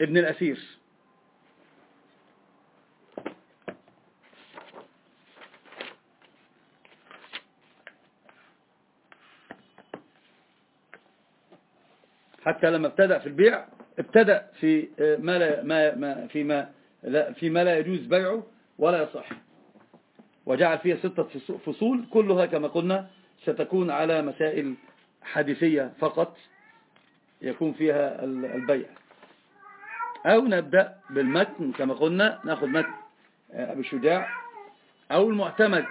ابن الأسير حتى لما ابتدأ في البيع ابتدأ في ما لا ما ما فيما لا فيما لا يجوز بيعه ولا يصح. وجعل فيها ستة فصول كلها كما قلنا ستكون على مسائل حديثية فقط يكون فيها البيع. أو نبدأ بالمتن كما قلنا نأخذ متن أبي الشجاع أو المعتمد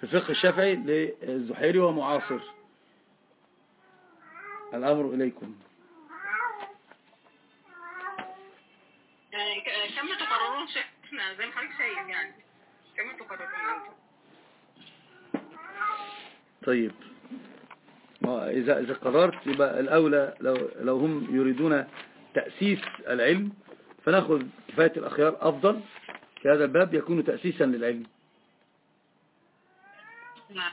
في الفقه الشافعي للزحيري ومعاصر. الأمر إليكم. يعني كم تقررون شيخنا؟ زي ما حضرتك شايف يعني. كم تقررون أنتم؟ طيب. إذا إذا قررت يبقى الأولى لو لو هم يريدون تأسيس العلم فنأخذ كفاية الأخيار أفضل في هذا الباب يكون تأسيسا للعلم. نعم.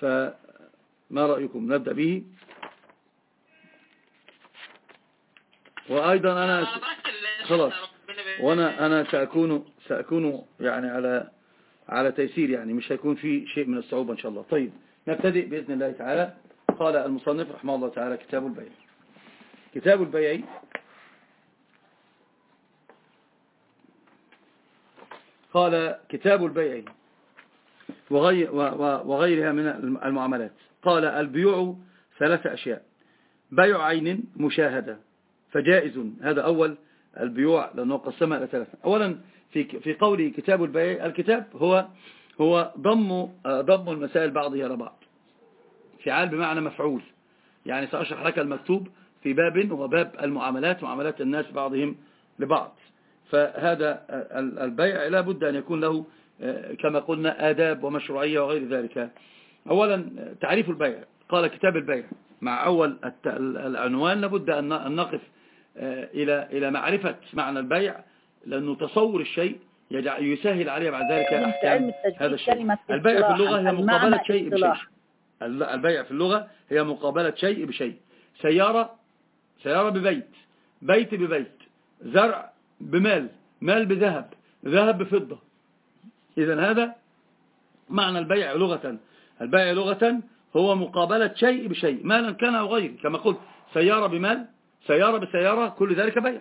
فما رأيكم؟ نبدأ به. وأيضا أنا خلاص. وأنا أنا سأكون سأكون يعني على على تيسير يعني مش هيكون في شيء من الصعوبة إن شاء الله. طيب نبتدئ بإذن الله تعالى. قال المصنف رحمه الله تعالى كتاب البيع كتاب البيع قال كتاب البيع وغيرها من المعاملات. قال البيوع ثلاثة أشياء. بيع عين مشاهدة. فجائز. هذا أول. البيوع لأنه قسمها إلى ثلاثة. أولا في في قوله كتاب البيع الكتاب هو هو ضم ضم المسائل بعضها إلى بعض فعال بمعنى مفعول. يعني سأشرح لك المكتوب في باب وهو باب المعاملات معاملات الناس بعضهم لبعض. فهذا البيع لا بد أن يكون له كما قلنا آداب ومشروعية وغير ذلك. أولا تعريف البيع. قال كتاب البيع. مع أول العنوان لابد أن نقف إلى إلى معرفة معنى البيع لأنه تصور الشيء يسهل عليه بعد ذلك أحكام هذا الشيء. البيع في اللغة هي مقابلة شيء بشيء. البيع في اللغة هي مقابلة شيء بشيء. سيارة سيارة ببيت بيت ببيت زرع بمال مال بذهب ذهب بفضة. إذا هذا معنى البيع لغة. البيع لغة هو مقابلة شيء بشيء مالا كان أو غير كما قلت سيارة بمال سيارة بسيارة كل ذلك بيع.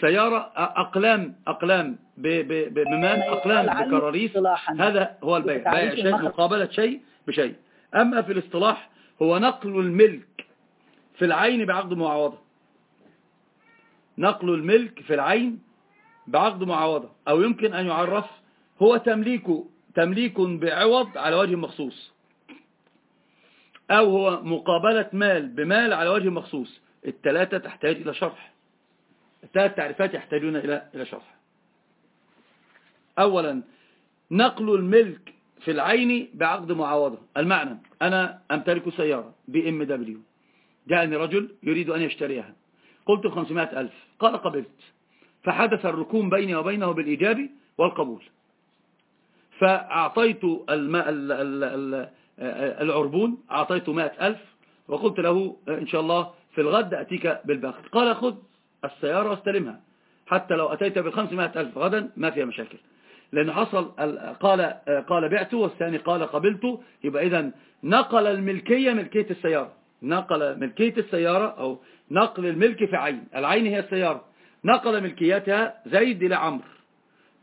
سيارة أقلام أقلام بمال أقلام بكراريس هذا هو البيع. بيع شيء مقابلة شيء بشيء. أما في الاصطلاح هو نقل الملك في العين بعقد معاوضة نقل الملك في العين بعقد معاوضة أو يمكن أن يعرف هو تمليك تمليك بعوض على وجه مخصوص. أو هو مقابلة مال بمال على وجه مخصوص. الثلاثة تحتاج إلى شرح. الثلاث تعريفات يحتاجون إلى إلى شرح. أولا نقل الملك في العين بعقد معاوضة المعنى أنا أمتلك سيارة بي إم دبليو. جاءني رجل يريد أن يشتريها. قلت 500 ألف. قال قبلت. فحدث الركوم بيني وبينه بالإيجاب والقبول. فأعطيت العربون أعطيته 100 ألف وقلت له إن شاء الله في الغد أتيك بالباقي. قال خذ السيارة واستلمها. حتى لو أتيت بالخمسمائة ألف غدا ما فيها مشاكل. لأن حصل قال قال بعته والثاني قال قبلته يبقى إذا نقل الملكية ملكية السيارة. نقل ملكية السيارة أو نقل الملك في عين. العين هي السيارة. نقل ملكيتها زيد إلى عمرو.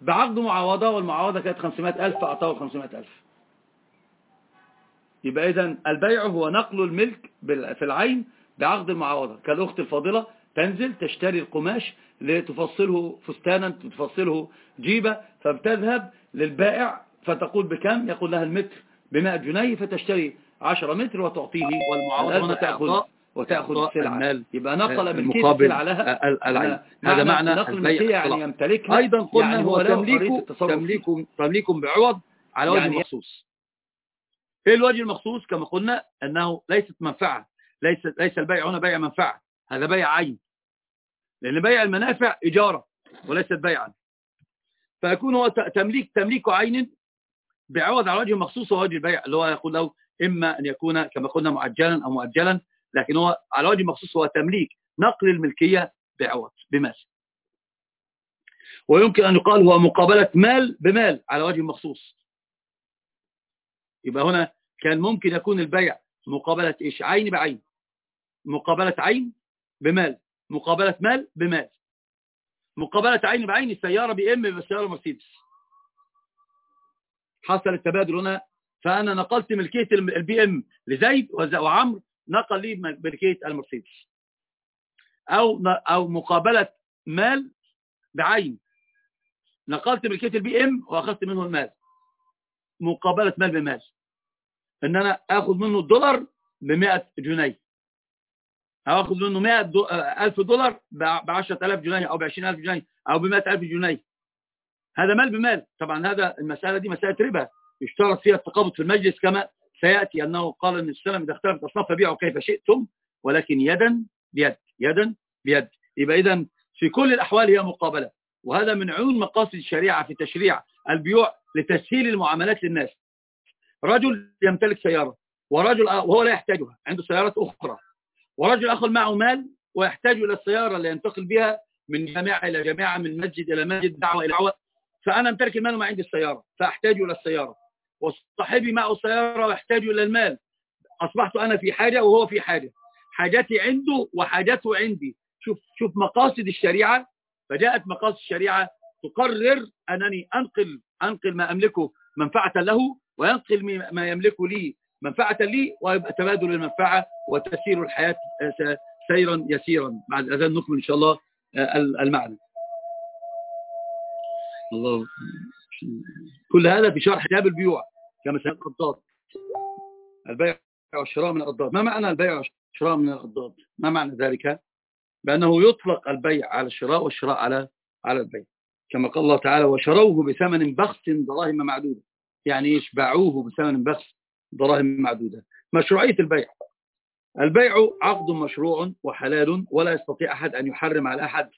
بعقد معاوضة والمعاوضة كانت 500 ألف فأعطاه 500 ألف. يبقى إذا البيع هو نقل الملك في العين بعقد المعاوضة. كالأخت الفاضلة تنزل تشتري القماش لتفصله فستانا تفصله جيبة فبتذهب للبائع فتقول بكم؟ يقول لها المتر بمائة جنيه فتشتري عشرة متر وتعطيه والمعاوضة تأخذ وتأخذ السلعة يبقى نقل من كيس السلعة لها. العين. هذا معنى نقل البيع يعني يمتلكها أيضا قلنا يعني هو تمليك تمليك تمليك بعوض على وجه يعني مخصوص. إيه الوجه المخصوص كما قلنا أنه ليست منفعة. ليس ليس البيع هنا بيع منفعة. هذا بيع عين. لأن بيع المنافع إجارة وليست بيعا. فيكون هو تمليك تمليك عين بعوض على وجه مخصوص ووجه البيع اللي هو يقول له إما أن يكون كما قلنا معجلا أو مؤجلا لكن هو على وجه مخصوص هو تمليك نقل الملكية بعوض بمال. ويمكن أن يقال هو مقابلة مال بمال على وجه مخصوص. يبقى هنا كان ممكن يكون البيع مقابلة إيش؟ عين بعين. مقابلة عين بمال. مقابلة مال بمال. مقابلة عين بعين السيارة بي إم بسيارة مرسيدس. حصل التبادل هنا فأنا نقلت ملكية البي إم لزيد وعمر نقل لي ملكية المرسيدس. أو أو مقابلة مال بعين. نقلت ملكية البي إم وأخذت منه المال. مقابلة مال بمال. إن أنا آخذ منه الدولار ب 100 جنيه. أو آخذ منه 100 ألف دولار ب 10000 جنيه أو ب 20000 جنيه أو ب 100000 جنيه. هذا مال بمال. طبعا هذا المسألة دي مسألة ربا. يشترط فيها التقابض في المجلس كما سيأتي أنه قال أن السلام إذا اختلفت أصناف فبيعوا كيف شئتم ولكن يدا بيد يدا بيد. يبقى إذا في كل الأحوال هي مقابلة وهذا من عيون مقاصد الشريعة في تشريع البيوع لتسهيل المعاملات للناس. رجل يمتلك سيارة ورجل وهو لا يحتاجها عنده سيارات أخرى ورجل آخر معه مال ويحتاج إلى السيارة اللي ينتقل بها من جامعة إلى جامعة من مسجد إلى مسجد دعوة إلى دعوة فأنا أمتلك المال وما عندي السيارة فأحتاج إلى السيارة. وصاحبي معه السيارة ويحتاج إلى المال. أصبحت أنا في حاجة وهو في حاجة. حاجتي عنده وحاجته عندي. شوف شوف مقاصد الشريعة. فجاءت مقاصد الشريعة تقرر أنني أنقل أنقل ما أملكه منفعة له وينقل ما يملكه لي منفعة لي ويبقى تبادل المنفعة وتسير الحياة سيرا يسيرا. بعد الأذان نكمل إن شاء الله المعنى. الله. كل هذا في شرح كتاب البيوع كما سيقول القضاض البيع والشراء من القضاض ما معنى البيع والشراء من القضاض ما معنى ذلك؟ بأنه يطلق البيع على الشراء والشراء على على البيع. كما قال الله تعالى وشروه بثمن بخس دراهم معدودة. يعني إيش؟ باعوه بثمن بخس دراهم معدودة. مشروعية البيع. البيع عقد مشروع وحلال ولا يستطيع أحد أن يحرم على أحد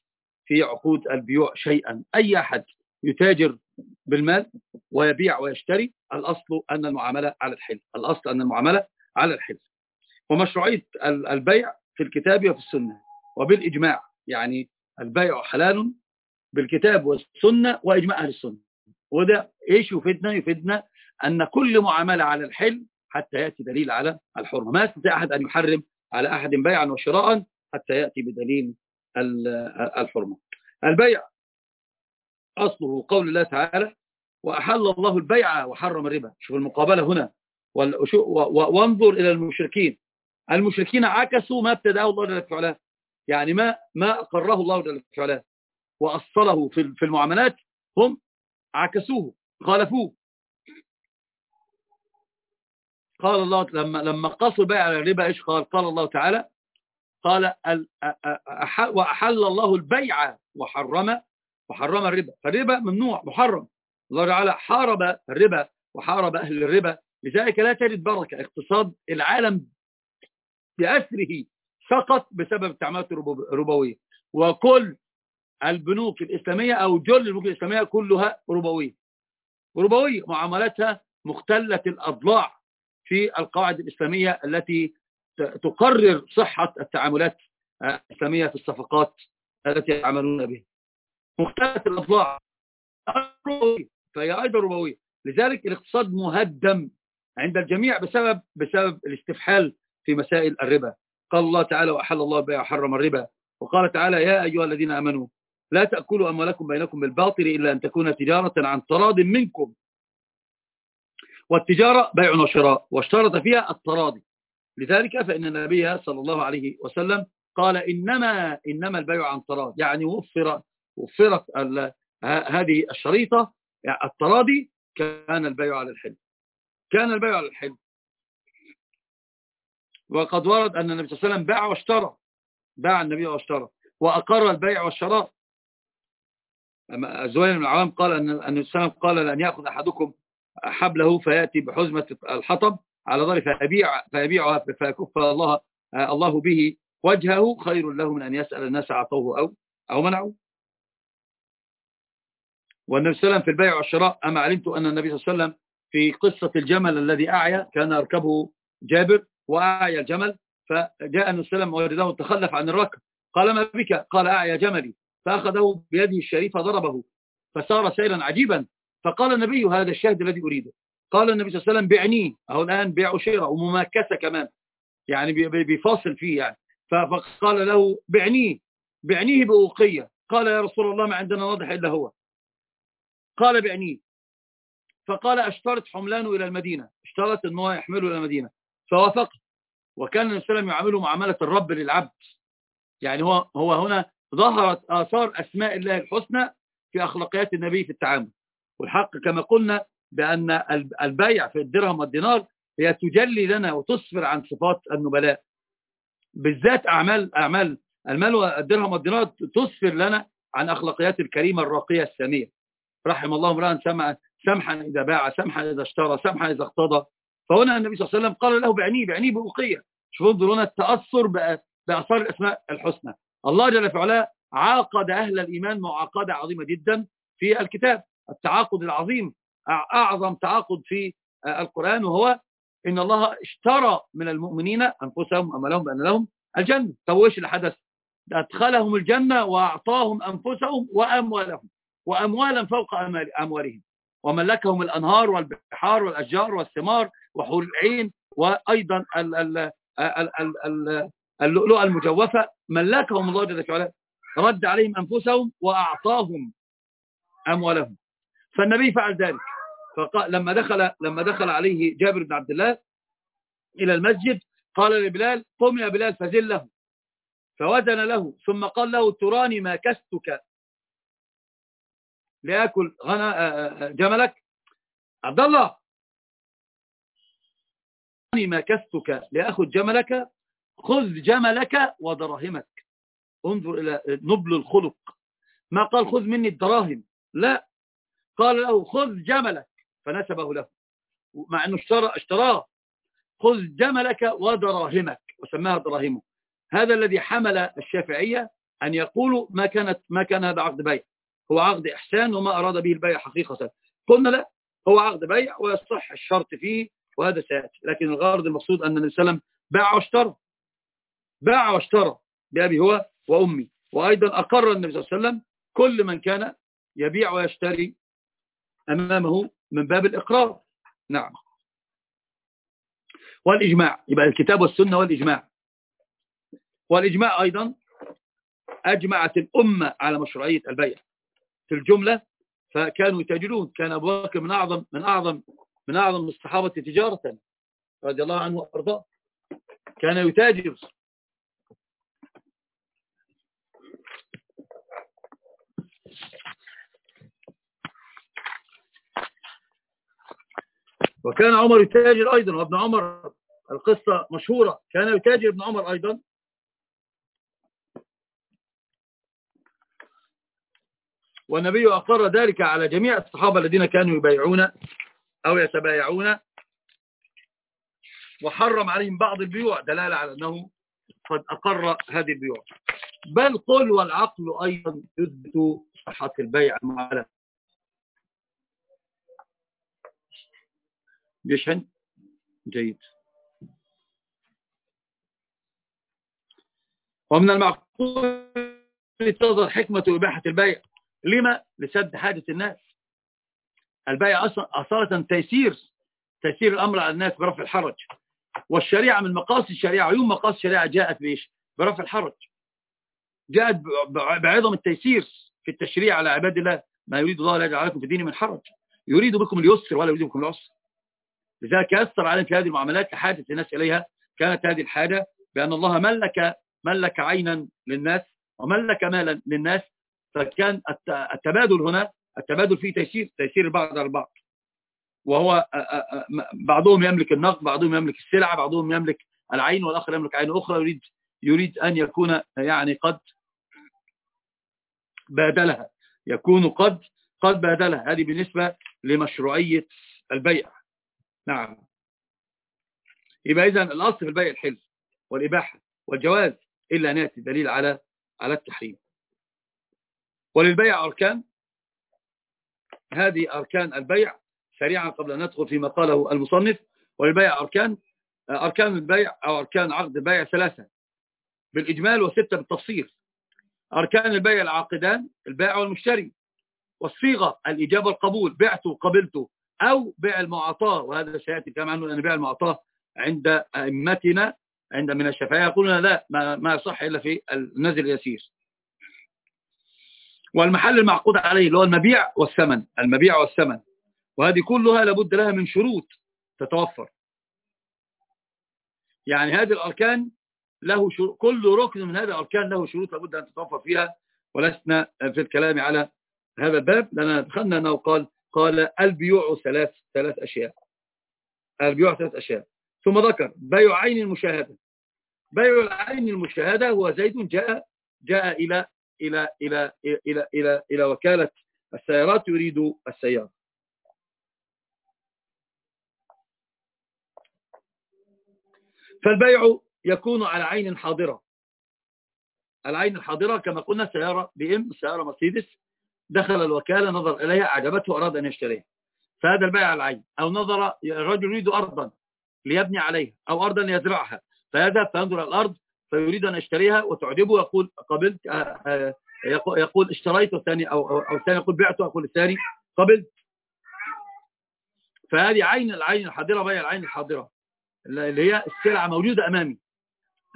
في عقود البيوع شيئا. أي أحد يتاجر بالمال ويبيع ويشتري الأصل أن المعاملة على الحل الأصل أن المعاملة على الحل ومشروعية البيع في الكتاب وفي السنة وبالإجماع يعني البيع حلال بالكتاب والسنة وإجماع أهل السنة. وده إيش يفيدنا؟ يفيدنا أن كل معاملة على الحل حتى يأتي دليل على الحرمة. ما يستطيع أحد أن يحرم على أحد بيعا وشراء حتى يأتي بدليل الحرمة. البيع أصله قول الله تعالى وأحل الله البيع وحرم الربا. شوف المقابلة هنا. وانظر إلى المشركين. المشركين عكسوا ما ابتدأه الله جل وعلا. يعني ما ما أقره الله جل وعلا. وأصله في المعاملات هم عكسوه خالفوه. قال الله لما لما قصوا البيع على الربا إيش قال؟ قال الله تعالى قال وأحل الله البيع وحرم وحرم الربا. فالربا ممنوع محرم. الله تعالى حارب الربا وحارب أهل الربا. لذلك لا تجد بركة اقتصاد العالم بأسره سقط بسبب التعاملات الربوية. وكل البنوك الإسلامية أو جل البنوك الإسلامية كلها ربوية. ربوية معاملاتها مختلة الأضلاع في القواعد الإسلامية التي تقرر صحة التعاملات الإسلامية في الصفقات التي يعملون بها. مختلف الأضلاع فهي أيضا ربوية. لذلك الاقتصاد مهدم عند الجميع بسبب بسبب الاستفحال في مسائل الربا. قال الله تعالى وأحل الله البيع وحرم الربا. وقال تعالى يا أيها الذين آمنوا لا تأكلوا أموالكم بينكم بالباطل إلا أن تكون تجارة عن تراض منكم. والتجارة بيع وشراء واشترط فيها التراضي. لذلك فإن النبي صلى الله عليه وسلم قال إنما إنما البيع عن تراض يعني وفر وفرت هذه الشريطة التراضي كان البيع على الحل كان البيع على الحل وقد ورد أن النبي صلى الله عليه وسلم باع واشترى. باع النبي واشترى. وأقر البيع والشراء. زوين بن العوام قال أن النبي صلى الله عليه وسلم قال لأن يأخذ أحدكم حبله فيأتي بحزمة الحطب. على ذلك فيبيع فيبيعها فيكف الله الله به وجهه. خير له من أن يسأل الناس أعطوه أو أو منعوه. والنبي صلى الله عليه وسلم في البيع والشراء أما علمت أن النبي صلى الله عليه وسلم في قصة الجمل الذي أعيا كان يركبه جابر وأعيا الجمل فجاء النبي صلى الله عليه وسلم وورده تخلف عن الركب. قال ما بك؟ قال أعيا جملي. فأخذه بيده الشريفة ضربه فصار سيرا عجيبا. فقال النبي هذا الشهد الذي أريده. قال النبي صلى الله عليه وسلم بعنيه أهو الآن بيع وشراء ومماكسة كمان. يعني بيفاصل فيه يعني. فقال له بعنيه بعنيه بأوقية. قال يا رسول الله ما عندنا واضح إلا هو. قال بعنيه فقال أشترط حملانه إلى المدينة. اشترط أنه يحمله إلى المدينة. فوافق وكان النبي صلى الله عليه وسلم يعامله معاملة الرب للعبد. يعني هو هو هنا ظهرت آثار أسماء الله الحسنى في أخلاقيات النبي في التعامل. والحق كما قلنا بأن البيع في الدرهم والدينار هي تجلي لنا وتصفر عن صفات النبلاء. بالذات أعمال أعمال المال والدرهم والدينار تصفر لنا عن أخلاقيات الكريمة الراقية السامية. رحم الله امرأ سمع سمحا إذا باع سمحا إذا اشترى سمحا إذا اقتضى. فهنا النبي صلى الله عليه وسلم قال له بعنيه بعنيه بأقية شوفوا انظروا هنا التأثر بأثار الأسماء الحسنى. الله جل وعلا عاقد أهل الإيمان معاقدة عظيمة جدا في الكتاب. التعاقد العظيم أعظم تعاقد في القرآن وهو إن الله اشترى من المؤمنين أنفسهم أملهم بأن لهم الجنة. طب وإيش اللي حدث أدخلهم الجنة وأعطاهم أنفسهم وأموالهم. وأموالا فوق أموالهم. وملكهم الأنهار والبحار والأشجار والثمار وحور العين وأيضا اللؤلؤة المجوفة. ملكهم الله جل وعلا. رد عليهم أنفسهم وأعطاهم أموالهم. فالنبي فعل ذلك. فقال لما دخل لما دخل عليه جابر بن عبد الله إلى المسجد قال لبلال قم يا بلال فزل له. فوزن له. ثم قال له تراني ما كستك. ليأكل غنا جملك. عبد الله. ما كستك لأخذ جملك. خذ جملك ودراهمك. انظر إلى نبل الخلق. ما قال خذ مني الدراهم. لا. قال له خذ جملك. فنسبه له. مع أنه اشترى اشتراه. خذ جملك ودراهمك. وسماها دراهمه. هذا الذي حمل الشافعية أن يقولوا ما كانت ما كان هذا عقد بيع. هو عقد إحسان وما أراد به البيع حقيقة. قلنا لا هو عقد بيع ويصح الشرط فيه وهذا سيأتي. لكن الغرض المقصود أن النبي صلى الله عليه وسلم باع واشترى. باع واشترى بأبي هو وأمي. وأيضا أقر النبي صلى الله عليه وسلم كل من كان يبيع ويشتري أمامه من باب الإقرار. نعم. والإجماع. يبقى الكتاب والسنة والإجماع. والإجماع أيضا أجمعت الأمة على مشروعية البيع. في الجملة فكانوا يتاجرون كان أبو بكر من أعظم من أعظم من أعظم الصحابة تجارة رضي الله عنه وأرضاه. كان يتاجر. وكان عمر يتاجر أيضا وابن عمر القصة مشهورة. كان يتاجر ابن عمر أيضا. والنبي أقر ذلك على جميع الصحابة الذين كانوا يبايعون أو يتبايعون وحرم عليهم بعض البيوع دلالة على أنه قد أقر هذه البيوع. بل قل والعقل أيضا يثبت صحة البيع المعلم بيشحن جيد. ومن المعقول تظهر حكمة إباحة البيع لما؟ لسد حاجة الناس. البيع أصالة تيسير تيسير الأمر على الناس برفع الحرج. والشريعة من مقاصد الشريعة عيون مقاصد الشريعة جاءت بإيش؟ برفع الحرج. جاءت بعظم التيسير في التشريع على عباد الله ما يريد الله لا يجعل لكم في الدين من حرج يريد بكم اليسر ولا يريد بكم العسر. لذلك يسر عليهم في هذه المعاملات لحاجة الناس إليها. كانت هذه الحاجة بأن الله ملك ملك عينا للناس وملك مالا للناس فكان التبادل هنا التبادل فيه تيسير تيسير البعض على البعض. وهو بعضهم يملك النقد بعضهم يملك السلعة بعضهم يملك العين والآخر يملك عين أخرى يريد يريد أن يكون يعني قد بادلها. يكون قد قد بادلها. هذه بالنسبة لمشروعية البيع. نعم. يبقى إذن الأصل في البيع الحل والإباحة والجواز إلا أن يأتي دليل على على التحريم. وللبيع أركان. هذه أركان البيع سريعا قبل أن ندخل فيما قاله المصنف. وللبيع أركان أركان البيع أو أركان عقد البيع ثلاثة. بالإجمال وستة بالتفصيل. أركان البيع العاقدان البائع والمشتري. والصيغة الإجابة والقبول. بعته قبلته أو بيع المعطاة. وهذا سيأتي كما عنه أن بيع المعطاة عند أئمتنا عند من الشافعية يقولون لا ما, ما يصح إلا في النزل اليسير. والمحل المعقود عليه اللي هو المبيع والثمن المبيع والثمن. وهذه كلها لابد لها من شروط تتوفر. يعني هذه الأركان له شروط كل ركن من هذه الأركان له شروط لابد أن تتوفر فيها ولسنا في الكلام على هذا الباب. لأننا دخلنا أنه قال قال البيوع ثلاث ثلاث أشياء. البيوع ثلاث أشياء. ثم ذكر بيع عين المشاهدة. بيع العين المشاهدة هو زيد جاء جاء إلى إلى إلى إلى إلى إلى وكالة السيارات يريد السيارة. فالبيع يكون على عين حاضرة. العين الحاضرة كما قلنا سيارة بي إم سيارة مرسيدس. دخل الوكالة نظر إليها أعجبته أراد أن يشتريها. فهذا البيع على العين. أو نظر الرجل يريد أرضا ليبني عليها أو أرضا يزرعها فيذهب فينظر الأرض فيريد أن يشتريها وتعجبه يقول قبلت آه، آه، يقول اشتريت والثاني أو, أو الثاني يقول بعته يقول الثاني قبلت. فهذه عين العين الحاضرة بيع العين الحاضرة اللي هي السلعة موجودة أمامي.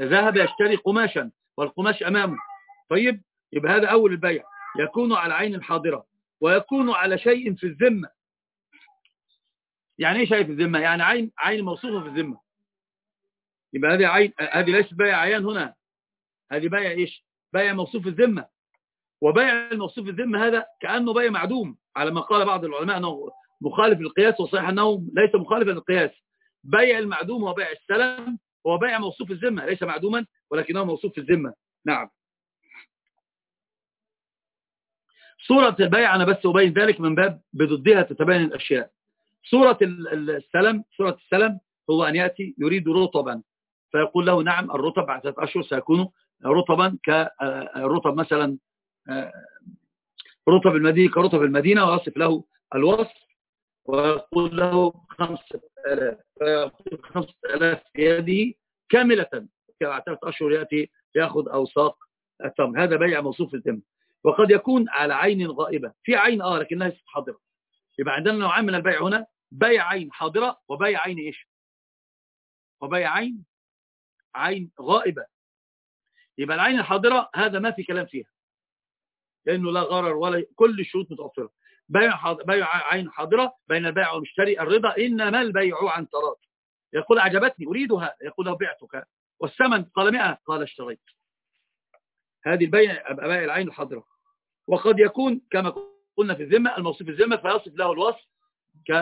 ذهب يشتري قماشا والقماش أمامه. طيب يبقى هذا أول البيع. يكون على عين الحاضرة ويكون على شيء في الذمة. يعني إيه شيء في الذمة؟ يعني عين عين موصوفة في الذمة. يبقى هذه عين هذه ليست بيع عيان هنا. هذه بيع إيش؟ بيع موصوف في الذمة. وبيع الموصوف في الذمة هذا كأنه بيع معدوم. على ما قال بعض العلماء أنه مخالف للقياس وصحيح أنه ليس مخالفا للقياس. بيع المعدوم هو بيع السلم هو بيع موصوف في الذمة ليس معدوما ولكنه موصوف في الذمة. نعم. صورة البيع أنا بس أبين ذلك من باب بضدها تتبين الأشياء. صورة السلم صورة السلم هو أن يأتي يريد رطبا. فيقول له نعم الرطب بعد ثلاث أشهر سيكون رطبا كرطب مثلا رطب المدينة كرطب المدينة ويصف له الوصف ويقول له خمسة آلاف فيقول خمسة آلاف في يده كاملة بعد ثلاث أشهر يأتي يأخذ أوساق التمر. هذا بيع موصوف الذمة وقد يكون على عين غائبة. في عين آه لكنها ليست حاضرة. يبقى عندنا نوعان من البيع هنا. بيع عين حاضرة وبيع عين إيش؟ وبيع عين عين غائبة. يبقى العين الحاضرة هذا ما في كلام فيها. لأنه لا غرر ولا كل الشروط متوفرة. بيع, حاضر بيع عين حاضرة بين البائع والمشتري الرضا إنما البيع عن تراض. يقول أعجبتني أريدها. يقول بعتك. والثمن؟ قال 100 قال اشتريت. هذه البيع بيع العين الحاضرة. وقد يكون كما قلنا في الذمة الموصوف الذمة فيصف له الوصف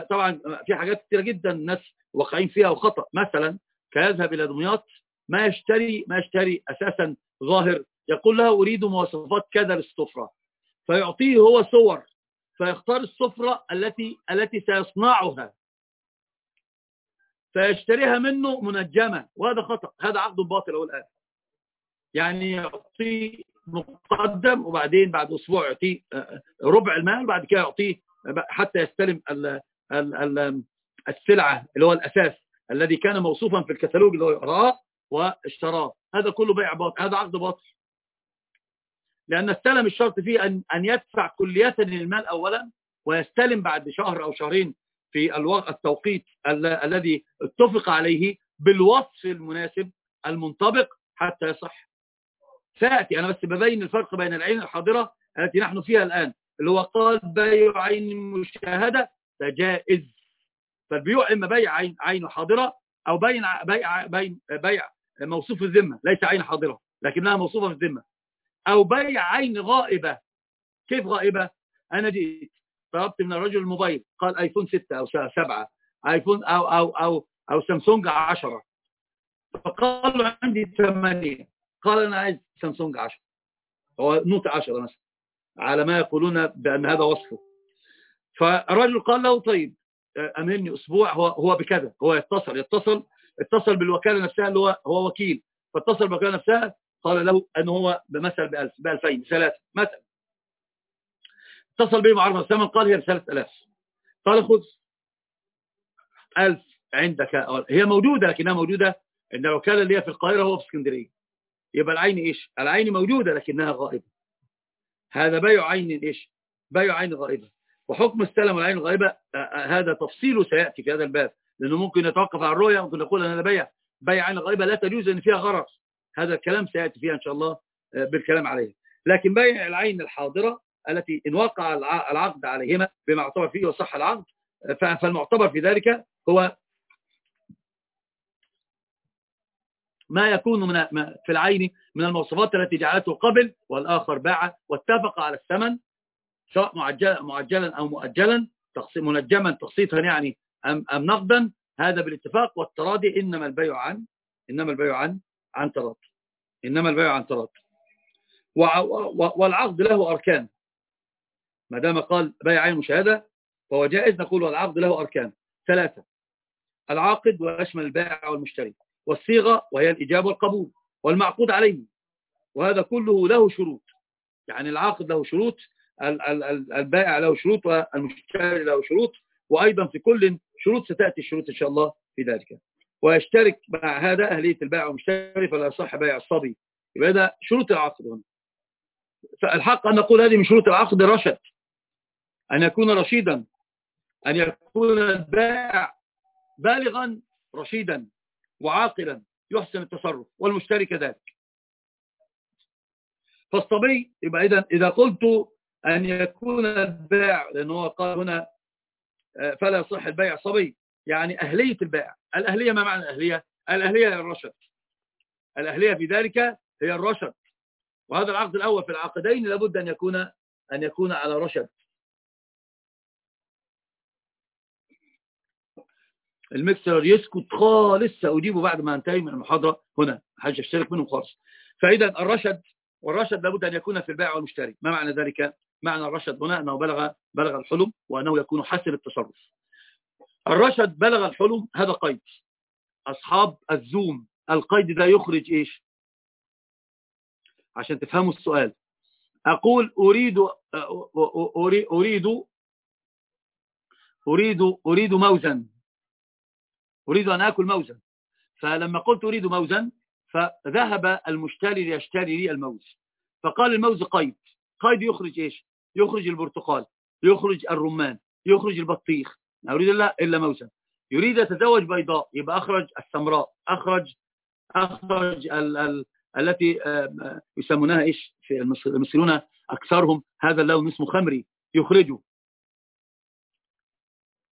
طبعا في حاجات كثيرة جدا الناس واقعين فيها وخطأ. مثلا كيذهب إلى دمياط ما يشتري ما يشتري أساسا ظاهر. يقول له أريد مواصفات كذا للسفرة. فيعطيه هو صور فيختار السفرة التي التي سيصنعها. فيشتريها منه منجمة. وهذا خطأ هذا عقد باطل أو الآن يعني يعطيه مقدم وبعدين بعد أسبوع يعطيه ربع المال وبعد كده يعطيه حتى يستلم السلعة اللي هو الأساس الذي كان موصوفا في الكتالوج اللي هو يقرأه. واشتراه هذا كله بيع باطل هذا عقد باطل. لأن استلم الشرط فيه أن, أن يدفع كلية المال أولا ويستلم بعد شهر أو شهرين في التوقيت الذي اتفق عليه بالوصف المناسب المنطبق حتى يصح. سأتي أنا بس ببين الفرق بين العين الحاضرة التي نحن فيها الآن اللي هو قال بيع عين مشاهدة فجائز فالبيوع إما بيع عين عين حاضرة أو بيع بيع بيع, بيع موصوف الذمة ليس عين حاضرة لكنها موصوفة في الذمة. أو بيع عين غائبة. كيف غائبة؟ أنا جيت طلبت من الرجل الموبايل قال آيفون 6 أو 7 آيفون أو أو أو أو سامسونج 10 فقال له عندي 8 قال أنا عايز سامسونج 10 هو نوت 10 مثلا على ما يقولون بأن هذا وصفه. فالرجل قال له طيب امهلني أسبوع هو هو بكذا هو يتصل يتصل اتصل بالوكالة نفسها اللي هو هو وكيل. فاتصل بالوكالة نفسها قال له إن هو بمثل ب 1000 ب 2000 ثلاثة مثلا اتصل به معرض الثمن قال هي ب 3000 قال خذ 1000 عندك. هي موجودة لكنها موجودة عند الوكالة اللي هي في القاهرة هو في اسكندرية. يبقى العين إيش؟ العين موجودة لكنها غائبة. هذا بيع عين إيش؟ بيع عين غائبة. وحكم السلم والعين الغائبة آه، آه، هذا تفصيله سيأتي في هذا الباب. لأنه ممكن يتوقف على الرؤية ممكن نقول أن بيع بيع عين غائبة لا تجوز أن فيها غرر. هذا الكلام سيأتي فيها إن شاء الله آه، بالكلام عليه. لكن بيع العين الحاضرة التي إن وقع العقد عليهما بما اعتبر فيه وصح العقد فالمعتبر في ذلك هو ما يكون من في العين من المواصفات التي جعلته قبل والآخر باع واتفق على الثمن سواء معجلا, معجلا أو مؤجلا منجما تقسيطا يعني أم, أم نقدا؟ هذا بالاتفاق والتراضي إنما البيع عن إنما البيع عن عن تراضي. إنما البيع عن تراضي. والعقد له أركان. ما دام قال بيع عين مشاهدة فهو جائز نقول والعقد له أركان. ثلاثة العاقد ويشمل البائع والمشتري والصيغة وهي الإجابة والقبول والمعقود عليه. وهذا كله له شروط. يعني العاقد له شروط البائع له شروط والمشتري له شروط وأيضا في كل شروط ستأتي الشروط إن شاء الله في ذلك. ويشترك مع هذا أهلية البائع والمشتري فلا يصح بيع الصبي. يبقى هذا شروط العقد هنا. فالحق أن نقول هذه من شروط العقد الرشد. أن يكون رشيدا. أن يكون البائع بالغا رشيدا وعاقلا يحسن التصرف والمشتري كذلك فالصبي يبقى إذا إذا قلت أن يكون البائع لأنه قال هنا فلا يصح البيع صبي. يعني أهلية البائع الأهلية ما معنى الأهلية؟ الأهلية هي الرشد. الأهلية في ذلك هي الرشد. وهذا العقد الأول في العقدين لابد أن يكون أن يكون على رشد. المكسر يسكت خالص. سأجيبه بعد ما انتهي من المحاضرة. هنا حاجة أشترك منه خالص. فإذا الرشد والرشد لابد أن يكون في البائع والمشتري. ما معنى ذلك؟ معنى الرشد هنا أنه بلغ بلغ الحلم وأنه يكون حسن التصرف. الرشد بلغ الحلم هذا قيد. أصحاب الزوم القيد ده يخرج إيش؟ عشان تفهموا السؤال. أقول أريد أريد أريد أريد موزا أريد أن أكل موزا فلما قلت أريد موزا فذهب المشتري ليشتري لي الموز. فقال الموز قيد. قيد يخرج إيش؟ يخرج البرتقال يخرج الرمان يخرج البطيخ. لا أريد الله إلا موزا يريد يتزوج بيضاء يبقى أخرج السمراء أخرج أخرج ال ال التي يسمونها إيش؟ في المصريون أكثرهم هذا اللون اسمه خمري يخرجه.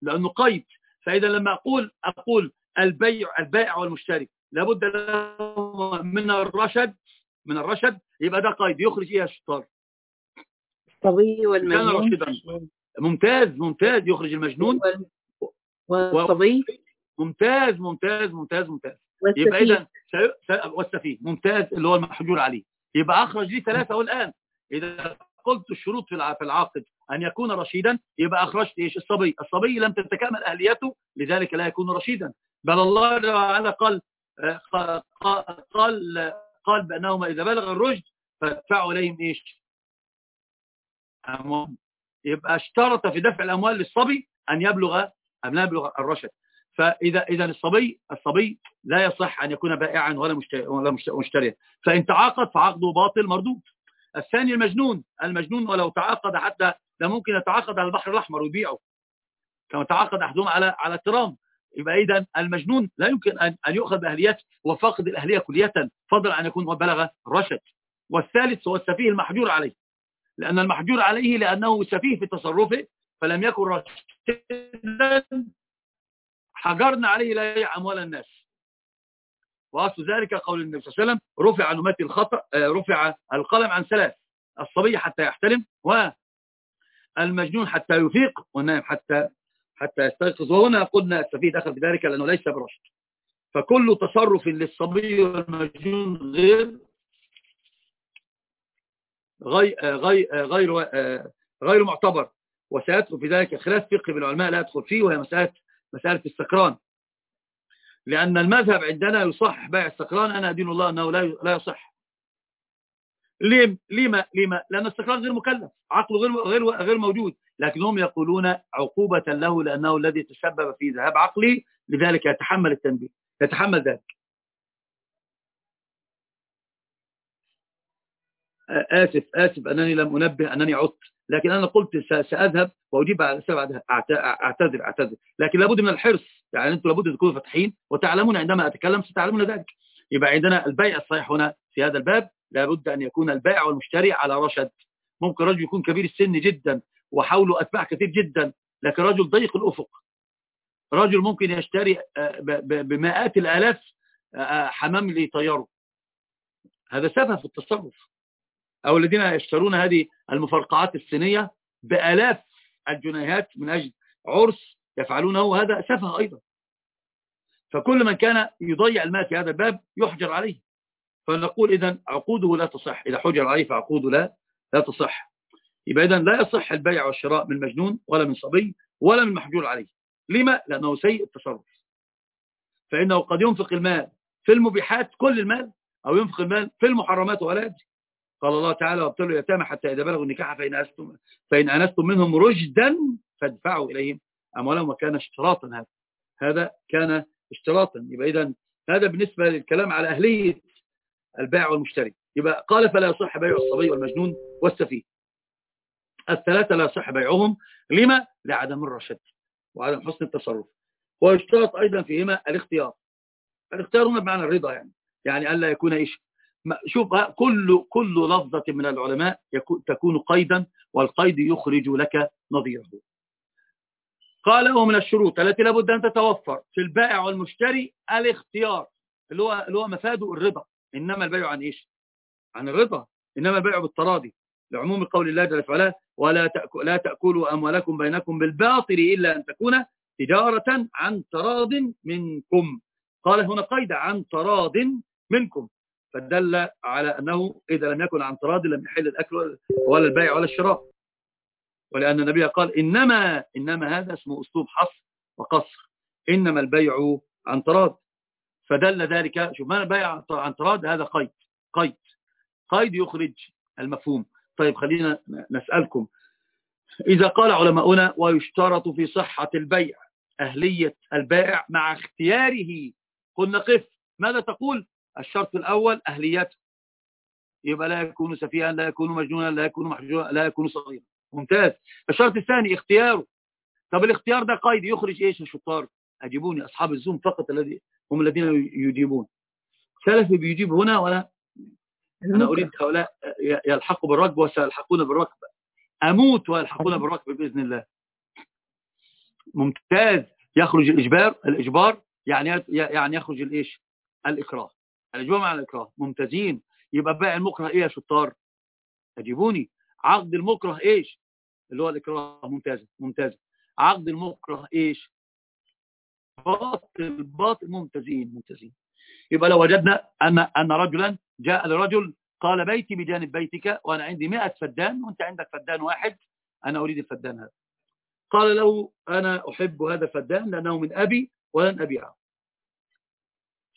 لأنه قيد. فإذا لما أقول أقول البيع البائع والمشتري لابد من الرشد من الرشد يبقى ده قيد يخرج إيه الشطار. الصبي والمجنون. ممتاز ممتاز يخرج المجنون. والصبي ممتاز ممتاز ممتاز ممتاز. يبقى إذا والسفيه. ممتاز اللي هو المحجور عليه. يبقى أخرج لي ثلاثة أهو الآن إذا قلت الشروط في العاقد أن يكون رشيدا يبقى أخرجت إيش؟ الصبي. الصبي لم تتكامل أهليته لذلك لا يكون رشيدا. بل الله تعالى قال قال قال بأنهما إذا بلغ الرشد فادفعوا إليهم إيش؟ أموال يبقى اشترط في دفع الأموال للصبي أن يبلغ أن يبلغ الرشد. فإذا إذا الصبي الصبي لا يصح أن يكون بائعا ولا ولا مشتريا. فإن تعاقد فعقده باطل مردود. الثاني المجنون. المجنون ولو تعاقد حتى ده ممكن يتعاقد على البحر الأحمر ويبيعه. كما تعاقد أحدهم على على ترام. يبقى إذا المجنون لا يمكن أن أن يؤخذ بأهليته وفاقد الأهلية كلية فضلا أن يكون بلغ رشد. والثالث هو السفيه المحجور عليه. لأن المحجور عليه لأنه سفيه في تصرفه فلم يكن رشدا حجرنا عليه لا يبيع أموال الناس. وأصل ذلك قول النبي صلى الله عليه وسلم رفع أمتي الخطأ آه، رفع القلم عن ثلاث الصبي حتى يحتلم والمجنون حتى يفيق والنائم حتى حتى يستيقظ. وهنا قلنا السفيه دخل في ذلك لأنه ليس برشد. فكل تصرف للصبي والمجنون غير غير غير غير, غير معتبر. وسيدخل في ذلك خلاف فقه بالعلماء لا يدخل فيه وهي مسألة مسألة السكران. لأن المذهب عندنا يصح بيع السكران أنا أدين الله أنه لا يصح. ليه لما لما لأن السكران غير مكلف عقله غير غير غير موجود. لكنهم يقولون عقوبة له لأنه الذي تسبب في ذهاب عقلي لذلك يتحمل التنبيه يتحمل ذلك. آسف آسف أنني لم أنبه أنني عدت. لكن أنا قلت سأذهب وأجيب على بعدها أعتذر أعتذر. لكن لابد من الحرص. يعني أنتم لابد تكونوا فاتحين وتعلمون عندما أتكلم ستعلمون ذلك. يبقى عندنا البيع الصحيح هنا في هذا الباب. لابد أن يكون البائع والمشتري على رشد. ممكن رجل يكون كبير السن جدا وحوله أتباع كثير جدا لكن رجل ضيق الأفق. رجل ممكن يشتري آه، بمئات الآلاف آه، آه، حمام ليطيره هذا سفه في التصرف. أو الذين يشترون هذه المفرقعات الصينية بآلاف الجنيهات من أجل عرس يفعلونه هذا سفه أيضا. فكل من كان يضيع المال في هذا الباب يحجر عليه. فنقول إذا عقوده لا تصح. إذا حجر عليه فعقوده لا لا تصح. يبقى إذا لا يصح البيع والشراء من مجنون ولا من صبي ولا من محجور عليه. لما؟ لأنه سيء التصرف. فإنه قد ينفق المال في المبيحات كل المال أو ينفق المال في المحرمات ولا يدري قال الله تعالى وابتلوا اليتامى حتى إذا بلغوا النكاح فإن أنستم, فإن أنستم منهم رشدا فادفعوا إليهم أموالهم وكان اشتراطا هذا. هذا كان اشتراطا. يبقى إذا هذا بالنسبة للكلام على أهلية البائع والمشتري. يبقى قال فلا يصح بيع الصبي والمجنون والسفيه. الثلاثة لا يصح بيعهم. لما؟ لعدم الرشد وعدم حسن التصرف. ويشترط أيضا فيهما الاختيار. الاختيار هنا بمعنى الرضا يعني. يعني ألا يكون إيش؟ شوف كل كل لفظة من العلماء تكون قيدا والقيد يخرج لك نظيره. قال ومن الشروط التي لابد أن تتوفر في البائع والمشتري الاختيار اللي هو اللي هو مفاده الرضا. إنما البيع عن إيش؟ عن الرضا. إنما البيع بالتراضي. لعموم قول الله جل وعلا ولا تأكل لا تأكلوا أموالكم بينكم بالباطل إلا أن تكون تجارة عن تراض منكم. قال هنا قيد عن تراض منكم. فدل على أنه إذا لم يكن عن تراض لم يحل الأكل ولا البيع ولا الشراء. ولأن النبي قال إنما إنما هذا اسمه أسلوب حصر وقصر. إنما البيع عن تراض. فدل ذلك شوف ما البيع عن تراض؟ هذا قيد قيد. قيد يخرج المفهوم. طيب خلينا نسألكم. إذا قال علماؤنا ويشترط في صحة البيع أهلية البائع مع اختياره قلنا قف ماذا تقول؟ الشرط الأول أهليته. يبقى لا يكون سفيها لا يكون مجنونا لا يكون محجونا لا يكون صغيرا. ممتاز. الشرط الثاني اختياره. طب الاختيار ده قيد يخرج إيش الشطار؟ أجيبوني أصحاب الزوم فقط الذي هم الذين يجيبون. سلفي بيجيب هنا ولا أنا أريد هؤلاء يلحقوا بالركب وسيلحقون بالركب. أموت ويلحقون بالركب بإذن الله. ممتاز. يخرج الإجبار الإجبار يعني يعني يخرج الإيش؟ الإكراه. الإجبار مع الإكراه ممتازين. يبقى بقى المكره إيه يا شطار؟ أجيبوني عقد المكره إيش؟ اللي هو الإكراه. ممتاز ممتاز عقد المكره إيش؟ باطل باطل. ممتازين ممتازين. يبقى لو وجدنا أن أن رجلا جاء لرجل قال بيتي بجانب بيتك وأنا عندي مئة فدان وأنت عندك فدان واحد أنا أريد الفدان هذا. قال له أنا أحب هذا الفدان لأنه من أبي ولن أبيعه.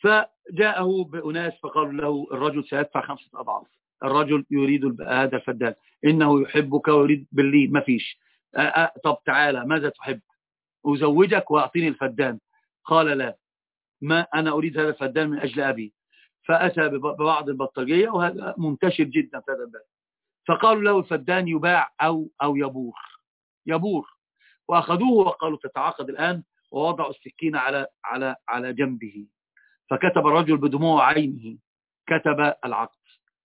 فجاءه بأناس فقالوا له الرجل سيدفع خمسة أضعاف. الرجل يريد هذا الفدان. إنه يحبك ويريد باللي ما فيش. طب تعالى ماذا تحب؟ أزوجك وأعطيني الفدان. قال لا. ما أنا أريد هذا الفدان من أجل أبي. فأتى ببعض البطارية وهذا منتشر جدا في هذا البلد. فقالوا له الفدان يباع أو, أو يبور. يبور. وأخذوه وقالوا تتعاقد الآن ووضعوا السكين على, على, على جنبه. فكتب الرجل بدموع عينه. كتب العقد.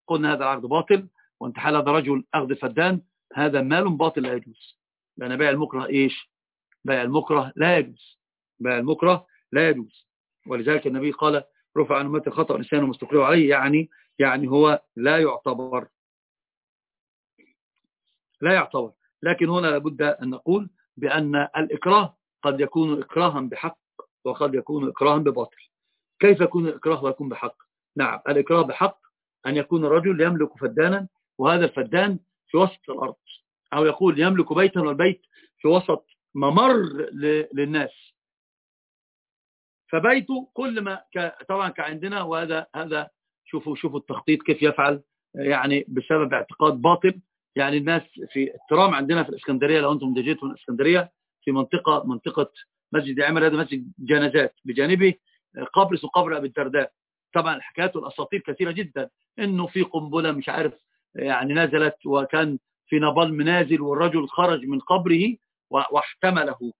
قلنا هذا العقد باطل وانتحال هذا الرجل أخذ فدان هذا مال باطل لا يجوز. لأن بيع المكره إيش؟ بيع المكره لا يجوز. بيع المكره لا يجوز. ولذلك النبي قال رفع عن أمة الخطأ لسانه مستقر عليه. يعني يعني هو لا يعتبر. لا يعتبر. لكن هنا لابد أن نقول بأن الإكراه قد يكون إكراها بحق وقد يكون إكراها بباطل. كيف يكون الإكراه ويكون بحق؟ نعم الإكراه بحق أن يكون الرجل يملك فدانا وهذا الفدان في وسط الأرض أو يقول يملك بيتا والبيت في وسط ممر للناس. فبيته كل ما ك... طبعا كعندنا وهذا هذا شوفوا شوفوا التخطيط كيف يفعل يعني بسبب اعتقاد باطل. يعني الناس في الترام عندنا في الإسكندرية لو أنتم جيتوا من الإسكندرية في منطقة منطقة مسجد عمر هذا مسجد جنازات. بجانبه قبر وقبر أبي الدرداء. طبعا الحكايات والاساطير كثيرة جدا. إنه في قنبلة مش عارف يعني نزلت وكان في نبال منازل والرجل خرج من قبره واحتمله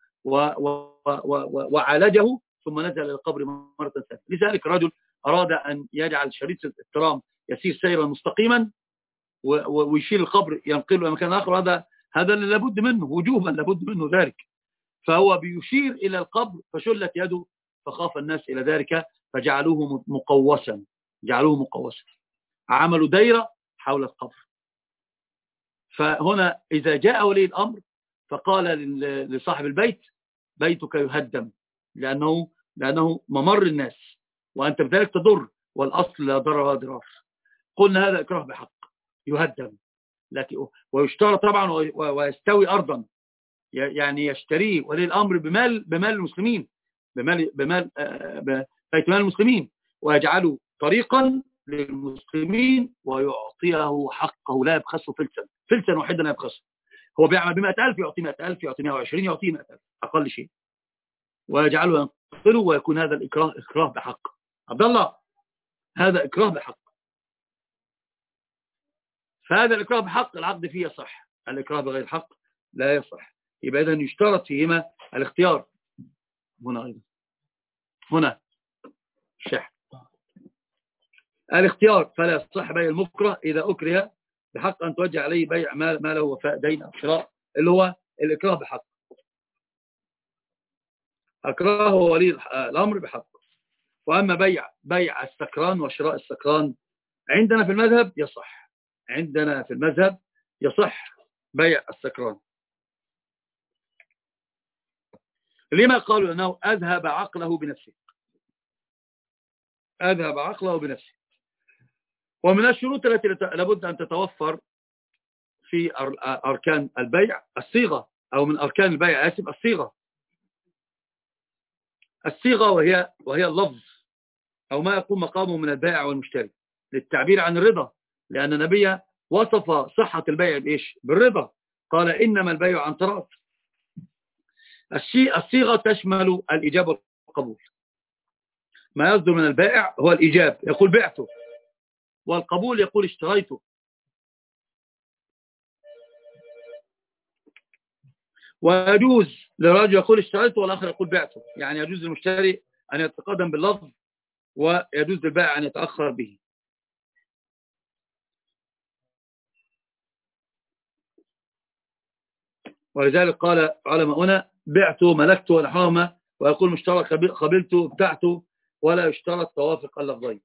وعالجه ثم نزل إلى القبر مرة ثانية. لذلك الرجل أراد أن يجعل شريط الترام يسير سيرا مستقيما ويشيل القبر ينقله إلى مكان آخر. هذا هذا اللي لابد منه وجوبا لابد منه ذلك. فهو بيشير إلى القبر فشلت يده فخاف الناس إلى ذلك فجعلوه مقوسا جعلوه مقوسا. عملوا دايرة حول القبر. فهنا إذا جاء ولي الأمر فقال لصاحب البيت بيتك يهدم لأنه, لأنه ممر الناس وأنت بذلك تضر والأصل لا ضرر ولا ضرار. قلنا هذا إكراه بحق يهدم. لكن ويشترى طبعا ويستوي أرضا. يعني يشتريه ولي الأمر بمال بمال المسلمين. بمال بمال آه، بيت مال المسلمين ويجعله طريقا للمسلمين ويعطيه حقه لا يبخسه فلسا. فلسا واحدا لا يبخسه. هو بيعمل ب 100000 يعطي 100000 يعطي 120 يعطي 100000 أقل شيء. ويجعله ينقله ويكون هذا الإكراه إكراه بحق. عبد الله هذا إكراه بحق. فهذا الإكراه بحق العقد فيه يصح. الإكراه بغير حق لا يصح. يبقى إذا يشترط فيهما الاختيار. هنا أيضا. هنا. الشح الاختيار فلا يصح بيع المكره إذا أكره بحق أن توجه عليه بيع ما له وفاء دين أو شراء اللي هو الإكراه بحق. أكراه ولي الأمر بحق. وأما بيع بيع السكران وشراء السكران عندنا في المذهب يصح. عندنا في المذهب يصح بيع السكران. لما قالوا أنه أذهب عقله بنفسه. أذهب عقله بنفسه. ومن الشروط التي لابد أن تتوفر في أركان البيع الصيغة أو من أركان البيع آسف الصيغة. الصيغة وهي وهي اللفظ أو ما يقوم مقامه من البائع والمشتري. للتعبير عن الرضا لأن النبي وصف صحة البيع بإيش؟ بالرضا. قال إنما البيع عن طرف الصيغة تشمل الإجابة والقبول. ما يصدر من البائع هو الإجاب يقول بعته. والقبول يقول اشتريته. ويجوز للرجل يقول اشتريته والآخر يقول بعته. يعني يجوز للمشتري أن يتقدم باللفظ ويجوز للبائع أن يتأخر به. ولذلك قال علماؤنا بعته ملكته ونحوهما ويقول مشترك قبلته بتاعته ولا يشترط توافق اللفظين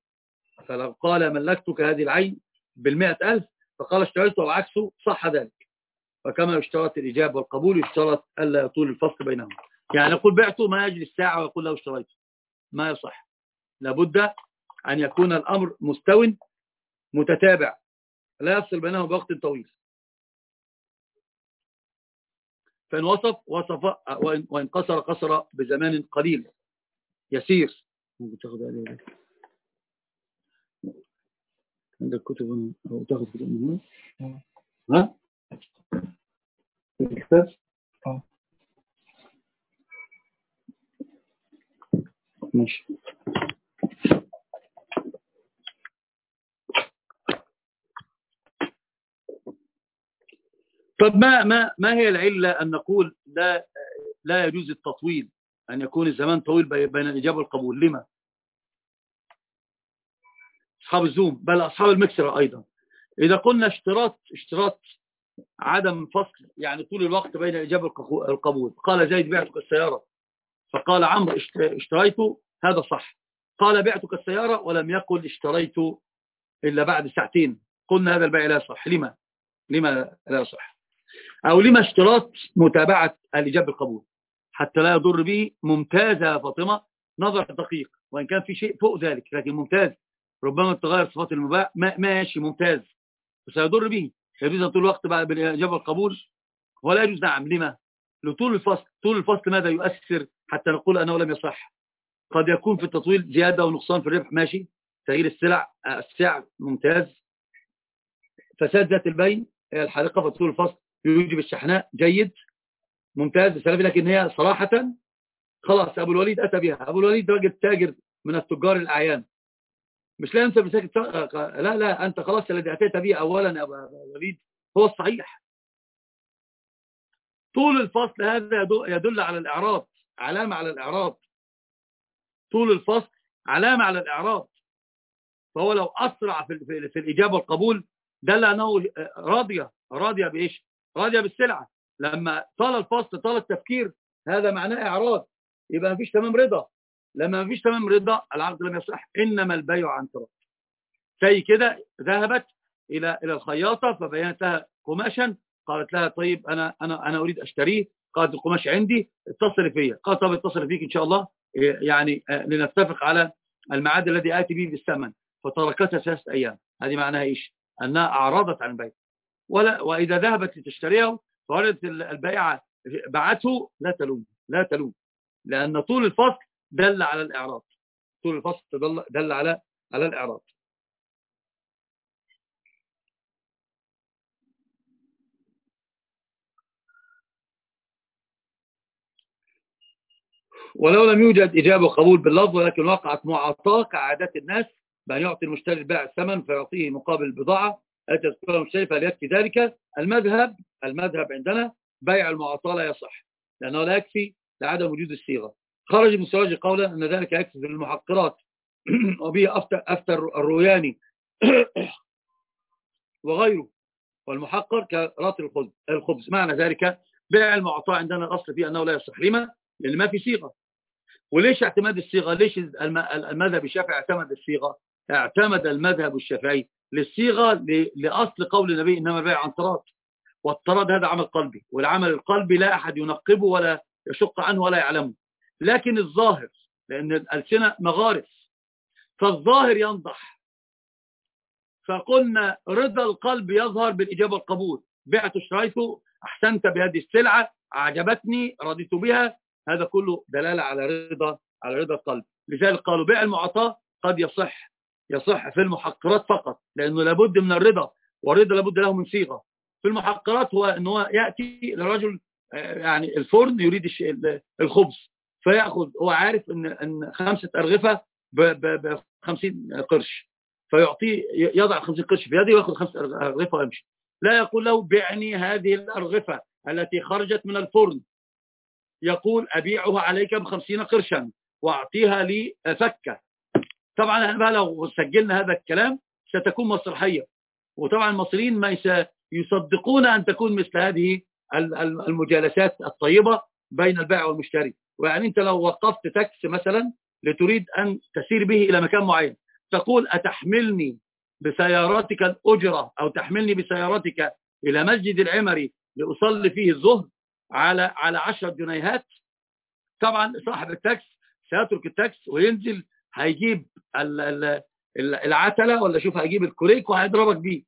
فلو قال ملكتك هذه العين بالمئة ألف فقال اشتريته وعكسه صح ذلك. وكما يشترط الإجابة والقبول يشترط ألا يطول الفصل بينهم يعني يقول بعته ما يجري الساعة ويقول له اشتريته. ما يصح. لابد أن يكون الأمر مستو متتابع لا يفصل بينهم بوقت طويل. فإن وصف وصف وإن قصر قصر بزمان قليل. يسير. ممكن تاخد عليه عندك كتب أو تاخد كتب من هنا؟ ها؟ الكتاب؟ آه. ماشي. طب ما ما ما هي العلة أن نقول لا لا يجوز التطويل أن يكون الزمان طويل بين الإجابة والقبول؟ لما؟ أصحاب الزوم بل أصحاب المكسرة أيضا. إذا قلنا اشتراط اشتراط عدم فصل يعني طول الوقت بين الإجابة والقبول. قال زيد بعتك السيارة. فقال عمرو اشتريت هذا صح. قال بعتك السيارة ولم يقل اشتريت إلا بعد ساعتين. قلنا هذا البيع لا صح. لما؟ لما لا صح أو لما اشتراط متابعة الإجابة القبول حتى لا يضر به ممتازة فاطمة نظر دقيق وإن كان في شيء فوق ذلك لكن ممتاز. ربما تغير صفات المباع ماشي ممتاز. وسيضر به. يجوز طول الوقت بعد بالإجابة القبول ولا يجوز نعم لما؟ لطول الفصل. طول الفصل ماذا يؤثر حتى نقول أنه لم يصح؟ قد يكون في التطويل زيادة ونقصان في الربح ماشي. تغيير السلع السعر ممتاز. فساد ذات البين هي الحالقة في طول الفصل. يوجب الشحناء. جيد. ممتاز. السلفي لكن هي صراحة خلاص أبو الوليد أتى بها. أبو الوليد راجل تاجر من التجار الأعيان. مش لا أنت مساكت لا لا أنت خلاص الذي أتيت به أولا يا أبا وليد هو الصحيح. طول الفصل هذا يدل على الإعراب. علامة على الإعراب. طول الفصل علامة على الإعراب. فهو لو أسرع في الإجابة والقبول دل أنه راضية. راضية بإيش؟ راضية بالسلعة. لما طال الفصل طال التفكير هذا معناه إعراض. يبقى مفيش تمام رضا. لما مفيش تمام رضا العقد لم يصح. إنما البيع عن تراض زي كده ذهبت إلى إلى الخياطة فبينت لها قماشا. قالت لها طيب أنا أنا أنا أريد أشتريه. قالت القماش عندي اتصل فيا. قالت طب اتصل فيك إن شاء الله. يعني لنتفق على الميعاد الذي آتي به بالثمن. فتركتها ثلاثة أيام. هذه معناها إيش؟ أنها أعرضت عن البيع. ولا وإذا ذهبت لتشتريه فوردت البائعة بعته لا تلوم لا تلوم لأن طول الفصل دل على الإعراض. طول الفصل دل, دل على على الإعراض. ولو لم يوجد إجابة وقبول باللفظ ولكن وقعت معاطاة كعادات الناس بأن يعطي المشتري البائع الثمن فيعطيه مقابل البضاعة تذكرها المشتري فليكفي ذلك؟ المذهب المذهب عندنا بيع المعاطاة لا يصح لأنه لا يكفي لعدم وجود الصيغة. خرج ابن سراج قولا أن ذلك يكفي في المحقرات وبه أفتر, أفتر الروياني. وغيره. والمحقر كراتب الخبز معنى ذلك بيع المعطاة عندنا الأصل فيه أنه لا يصح. لما؟ لأن ما في صيغة. وليش اعتماد الصيغة؟ ليش المذهب الشافعي اعتمد الصيغة؟ اعتمد المذهب الشافعي للصيغة لأصل قول النبي إنما البيع عن طراد والطراد هذا عمل قلبي والعمل القلبي لا أحد ينقبه ولا يشق عنه ولا يعلمه. لكن الظاهر لأن الألسنة مغارس فالظاهر ينضح. فقلنا رضا القلب يظهر بالإجابة والقبول. بعت اشتريته أحسنت بهذه السلعة أعجبتني رضيت بها. هذا كله دلالة على رضا على رضا القلب. لذلك قالوا بيع المعطاة قد يصح. يصح في المحقرات فقط لأنه لابد من الرضا والرضا لابد له من صيغة. في المحقرات هو أنه يأتي لرجل يعني الفرن يريد الخبز فيأخذ هو عارف أن أن خمسة أرغفة ب 50 قرش فيعطيه يضع 50 قرش في يده ويأخذ خمسة أرغفة ويمشي. لا يقول له بعني هذه الأرغفة التي خرجت من الفرن. يقول أبيعها عليك بخمسين قرشا وأعطيها لي فكة. طبعا إحنا بقى لو سجلنا هذا الكلام ستكون مسرحية. وطبعا المصريين ما يصدقون أن تكون مثل هذه المجالسات الطيبة بين البائع والمشتري. ويعني أنت لو وقفت تاكس مثلا لتريد أن تسير به إلى مكان معين تقول أتحملني بسياراتك الأجرة أو تحملني بسياراتك إلى مسجد العمري لأصلي فيه الظهر على على 10 جنيهات؟ طبعا صاحب التاكس سيترك التاكس وينزل هيجيب العتلة ولا شوف هيجيب الكوريك وهيضربك بيه.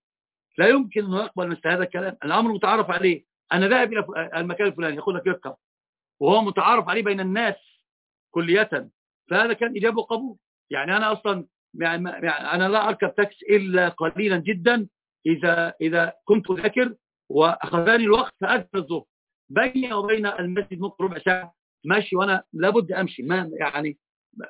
لا يمكن انه يقبل مثل هذا الكلام. الأمر متعارف عليه. أنا ذاهب إلى المكان الفلاني. ياخذ لك يركب. وهو متعارف عليه بين الناس كلية. فهذا كان إيجاب وقبول. يعني أنا أصلا يعني أنا لا أركب تاكس إلا قليلا جدا اذا إذا كنت ذاكر واخذاني الوقت فاذن الظهر. بيني وبين المسجد ممكن ربع ساعة ماشي وأنا لابد أمشي. ما يعني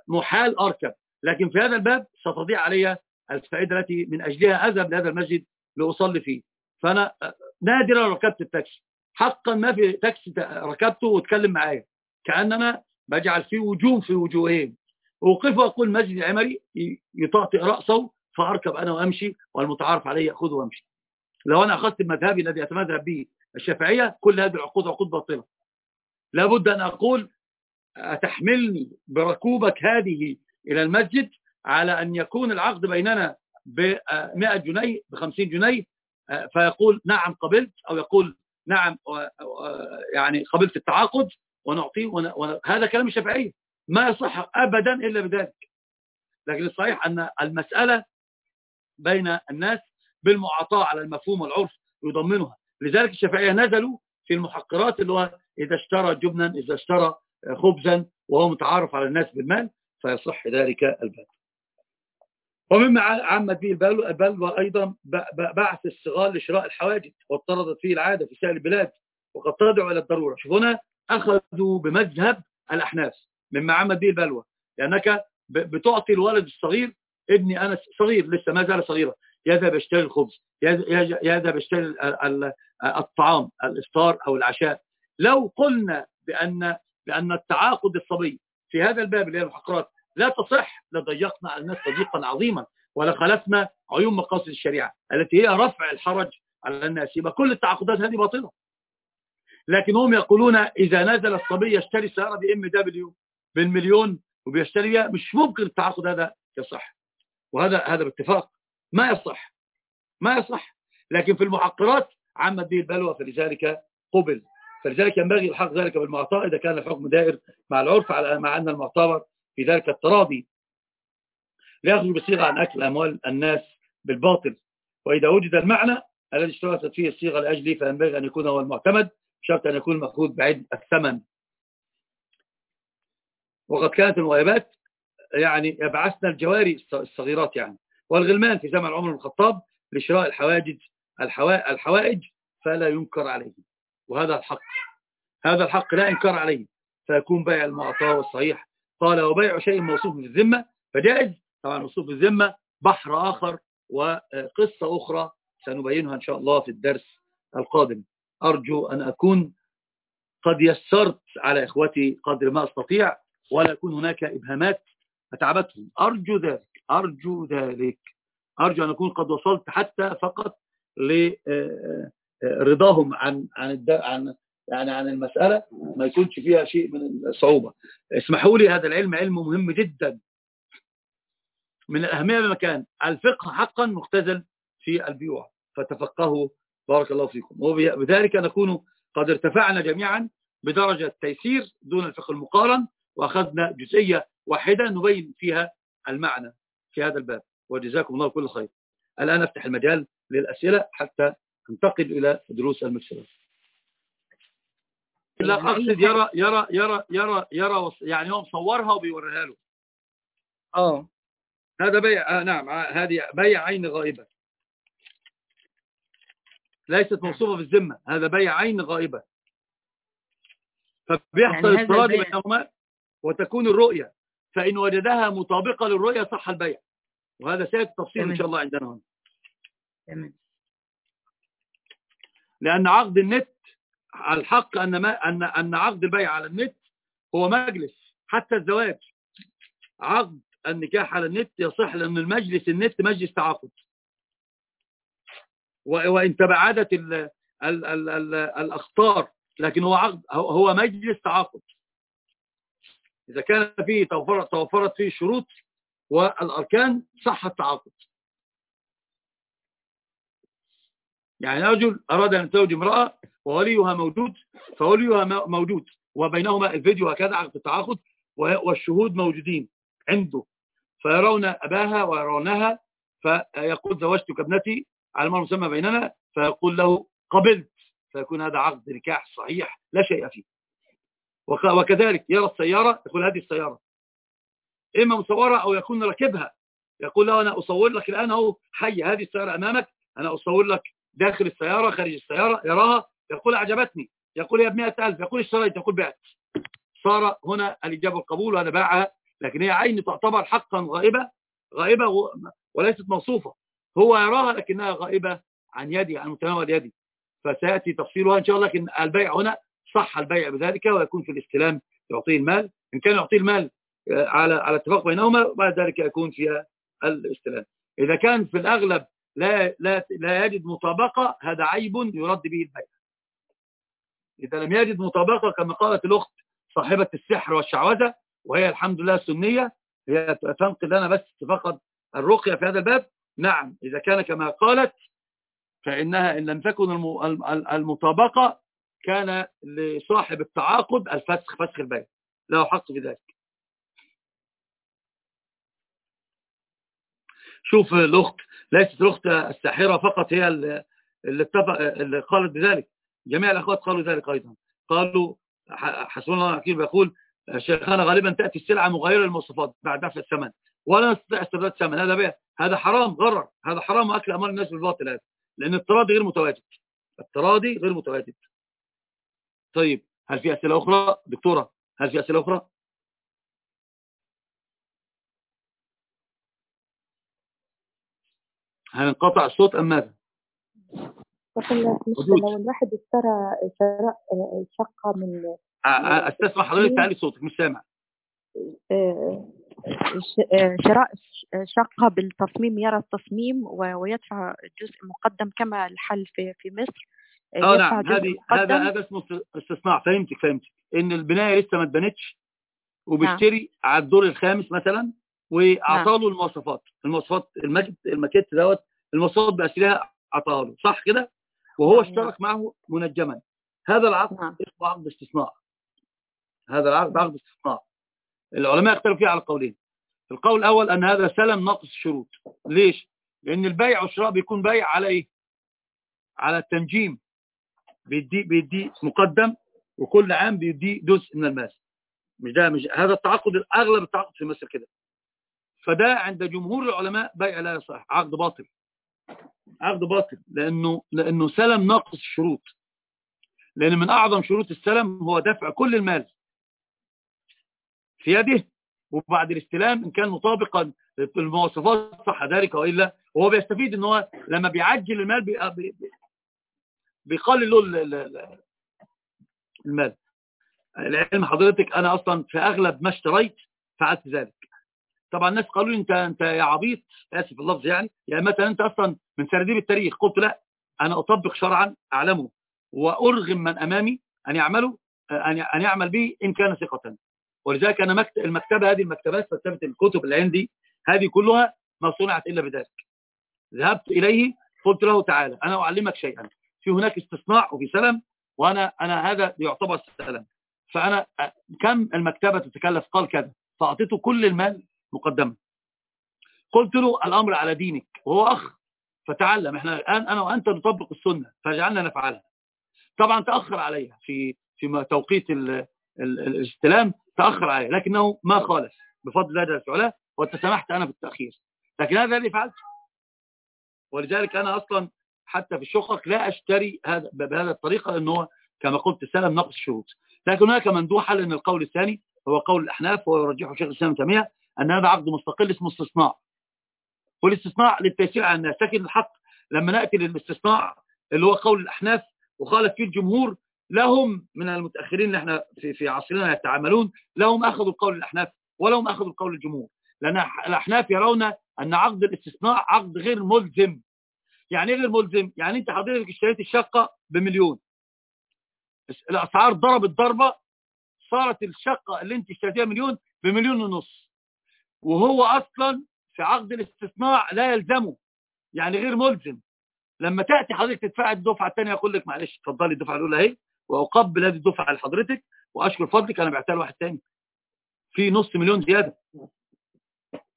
محال أركب. لكن في هذا الباب ستضيع علي الفائدة التي من أجلها أذهب لهذا المسجد لأصلي فيه. فأنا نادرا ركبت التاكسي. حقا ما في تاكسي ركبته واتكلم معايا. كاننا بجعل فيه وجوه في وجوهين. أوقفه وأقول مسجد العمري يطأطئ رأسه فأركب أنا وأمشي والمتعارف عليه ياخذه وأمشي. لو أنا أخذت المذهبي الذي أتمذهب به الشافعية كل هذه العقود عقود باطلة. لابد أن أقول تحملني بركوبك هذه إلى المسجد على أن يكون العقد بيننا ب 100 جنيه ب 50 جنيه فيقول نعم قبلت أو يقول نعم يعني قبلت التعاقد ونعطيه هذا كلام الشافعية ما يصح أبدا إلا بذلك. لكن الصحيح أن المسألة بين الناس بالمعاطاة على المفهوم والعرف يضمنها. لذلك الشافعية نزلوا في المحقرات اللي هو إذا اشترى جبنا إذا اشترى خبزا وهو متعارف على الناس بالمال فيصح ذلك الباب ومما عمت به البلوى أيضا بعث الصغار لشراء الحواجز واضطردت فيه العادة في سائر البلاد وقد تدعو إلى الضرورة. شوف هنا أخذوا بمذهب الأحناف مما عمت به البلوى. لأنك بتعطي الولد الصغير ابني أنا صغير لسه ما زال صغيرا يذهب يشتري الخبز يذهب يشتري الطعام الإفطار أو العشاء. لو قلنا بأن بأن التعاقد الصبي في هذا الباب اللي هي المحقرات لا تصح لضيقنا الناس تضييقا عظيما ولخلفنا عيون مقاصد الشريعة التي هي رفع الحرج على الناس. يبقى كل التعاقدات هذه باطلة. لكن هم يقولون إذا نزل الصبي يشتري سيارة بي ام دبليو بالمليون وبيشتري بها مش ممكن التعاقد هذا يصح. وهذا هذا باتفاق. ما يصح. ما يصح. لكن في المحقرات عمت به البلوى فلذلك قبل فلذلك ينبغي إلحاق ذلك بالمعاطاة إذا كان الحكم دائر مع العرف على مع أن المعتبر في ذلك التراضي. لا يخرج بصيغة عن أكل أموال الناس بالباطل. وإذا وجد المعنى الذي اشترطت فيه الصيغة لأجله فينبغي أن يكون هو المعتمد بشرط أن يكون المأخوذ بعد الثمن. وقد كانت المغيبات يعني يبعثنا الجواري الصغيرات يعني. والغلمان في زمن عمر الخطاب لشراء الحواجج الحوائج فلا ينكر عليه وهذا الحق. هذا الحق لا إنكار عليه. فيكون بيع المعطى والصحيح قال وبيع شيء موصوف في الذمة فجائز. طبعا موصوف في الذمة بحر آخر وقصة أخرى سنبينها إن شاء الله في الدرس القادم. أرجو أن أكون قد يسرت على إخوتي قدر ما أستطيع ولا يكون هناك إبهامات أتعبتهم. أرجو ذلك. أرجو ذلك. أرجو أن أكون قد وصلت حتى فقط لرضاهم عن عن عن يعني عن المسألة ما يكونش فيها شيء من الصعوبة. اسمحوا لي هذا العلم علم مهم جدا. من الأهمية بمكان الفقه حقا مختزل في البيوع. فتفقهوا. بارك الله فيكم. وبذلك نكون قد ارتفعنا جميعا بدرجة تيسير دون الفقه المقارن وأخذنا جزئية واحدة نبين فيها المعنى في هذا الباب. وجزاكم الله كل خير. الآن أفتح المجال للأسئلة حتى ننتقل إلى دروس المكسرات لا أقصد يرى يرى يرى يرى يرى يعني هو مصورها وبيوريها له. آه. هذا بيع آه نعم هذه بيع عين غائبة. ليست موصوفة بالذمة هذا بيع عين غائبة. فبيحصل يعني اضطراد بينهما وتكون الرؤية فإن وجدها مطابقة للرؤية صح البيع. وهذا سيأتي تفصيل إن شاء الله عندنا هنا. تمام. لأن عقد النت الحق أن, ما أن, أن عقد البيع على النت هو مجلس حتى الزواج. عقد النكاح على النت يصح لأن المجلس النت مجلس تعاقد. وإن تبعدت ال ال ال ال الأخطار لكن هو عقد هو مجلس تعاقد. إذا كان فيه توفرت, توفرت فيه الشروط والأركان صح التعاقد. يعني رجل أراد أن يتزوج امرأة ووليها موجود فوليها موجود وبينهما الفيديو هكذا عقد التعاقد والشهود موجودين عنده. فيرون أباها ويرونها فيقول زوجتك ابنتي على ما مسمى بيننا فيقول له قبلت. فيكون هذا عقد نكاح صحيح لا شيء فيه. وكذلك يرى السيارة يقول هذه السيارة. إما مصورة أو يكون ركبها يقول له أنا أصور لك الآن أهو حي هذه السيارة أمامك أنا أصور لك داخل السيارة خارج السيارة يراها يقول أعجبتني. يقول يا بمئة ألف يقول اشتريت يقول بعت. صار هنا الإجابة والقبول وأنا باعها لكن هي عين تعتبر حقا غائبة غائبة وليست موصوفة. هو يراها لكنها غائبة عن يدي عن متناول يدي. فسيأتي تفصيلها إن شاء الله لكن البيع هنا صح البيع بذلك ويكون في الاستلام يعطيه المال. إن كان يعطيه المال آه، على على اتفاق بينهما بعد ذلك يكون فيها الاستلام. إذا كان في الأغلب لا لا لا يجد مطابقة هذا عيب يرد به البيع. إذا لم يجد مطابقة كما قالت الأخت صاحبة السحر والشعوذة وهي الحمد لله سنية هي تنقل لنا بس فقط الرقية في هذا الباب. نعم إذا كان كما قالت فإنها إن لم تكن المطابقة كان لصاحب التعاقد الفسخ فسخ البيع. له حق في ذلك. شوف الأخت ليست الأخت الساحرة فقط هي اللي, اتفق اللي قالت بذلك. جميع الأخوات قالوا ذلك أيضا. قالوا حسبنا الله الوكيل بيقول شيخنا غالبا تأتي السلعة مغايرة للمواصفات بعد دفع الثمن ولا نستطيع استرداد الثمن. هذا بيع. هذا حرام غرر. هذا حرام أكل أموال الناس بالباطل هذا لأن التراضي غير متواجد. التراضي غير متواجد. طيب هل في أسئلة أخرى؟ دكتورة هل في أسئلة أخرى؟ هننقطع الصوت أم ماذا. لو الواحد اشترى شراء آه، شقة من أستسمح حضرتك تعلي صوتك مش سامع. آه، آه، شراء شقة بالتصميم يرى التصميم ويدفع جزء مقدم كما الحل في في مصر. آه، آه يدفع نعم. هذه هذا هذا اسمه است- استصناع فهمتك فهمتك. إن البناية لسه ما اتبنتش وبيشتري على الدور الخامس مثلا وأعطاه المواصفات. المواصفات الماكت الماكيت دوت المواصفات باسرها اعطاها له. صح كده؟ وهو نعم. اشترك معه منجما. هذا العقد نعم. اسمه عقد استصناع هذا العقد عقد استصناع العلماء اختلفوا فيه على قولين. القول الأول أن هذا سلم ناقص الشروط ليش؟ لأن البيع والشراء بيكون بيع على إيه على التنجيم. بيدي بيدي مقدم وكل عام بيدي جزء من المال. مش ده مش هذا التعاقد أغلب التعاقد في مصر كده. فده عند جمهور العلماء بيع لا يصح. عقد باطل. عقد باطل لأنه لأنه سلم ناقص الشروط لأن من أعظم شروط السلم هو دفع كل المال في يده وبعد الاستلام إن كان مطابقا المواصفات صح ذلك والا وهو بيستفيد إن هو لما بيعجل المال بي- بي- بيقلل له ال- ال- ال- المال. العلم حضرتك أنا أصلا في أغلب ما اشتريت فعلت ذلك. طبعا الناس قالوا لي أنت أنت يا عبيط. آسف اللفظ يعني يا مثلا أنت أصلا من سرديب التاريخ. قلت لا أنا أطبق شرعا أعلمه. وأرغم من أمامي أن يعملوا أن يعمل به إن كان ثقة. ولذلك أنا مكت... المكتبة هذه المكتبات مكتبه الكتب اللي عندي هذه كلها ما صنعت إلا بذلك. ذهبت إليه قلت له تعالى أنا أعلمك شيئا. في هناك استصناع وفي سلم وأنا أنا هذا يعتبر سلم فأنا كم المكتبة تتكلف؟ قال كذا. فأعطيته كل المال مقدما قلت له الأمر على دينك وهو أخ فتعلم. إحنا الآن أنا وأنت نطبق السنة فجعلنا نفعلها. طبعا تأخر عليها في في توقيت ال- ال- ال- الاستلام تأخر عليها لكنه ما خالف. بفضل الله جل وعلا وتسامحت أنا في التأخير. لكن هذا الذي فعلته. ولذلك أنا أصلا حتى في الشقق لا أشتري هذا بهذه الطريقة لأن هو كما قلت سلم نقص الشروط لكن هناك مندوحة لأن القول الثاني هو قول الأحناف ويرجحه شيخ الإسلام ابن أن هذا عقد مستقل اسمه استصناع والاستثناء للتيسير على الناس. لكن الحق لما نأتي للاستثناء اللي هو قول الأحناف وخالف فيه الجمهور لهم من المتأخرين اللي إحنا في في عصرنا يتعاملون لهم أخذوا قول الأحناف ولهم أخذوا قول الجمهور. لأن الأحناف يرون أن عقد الاستثناء عقد غير ملزم. يعني إيه غير ملزم؟ يعني أنت حضرتك اشتريت الشقة بمليون. الأسعار ضربت ضربة صارت الشقة اللي أنت اشتريتيها مليون بمليون ونص. وهو أصلا في عقد الاستثناء لا يلزمه يعني غير ملزم. لما تأتي حضرتك تدفع الدفعة الثانية أقول لك معلش اتفضلي الدفعة الأولى أهي وأقبل هذه الدفعة لحضرتك وأشكر فضلك أنا بعتها لواحد ثاني في نص مليون زيادة.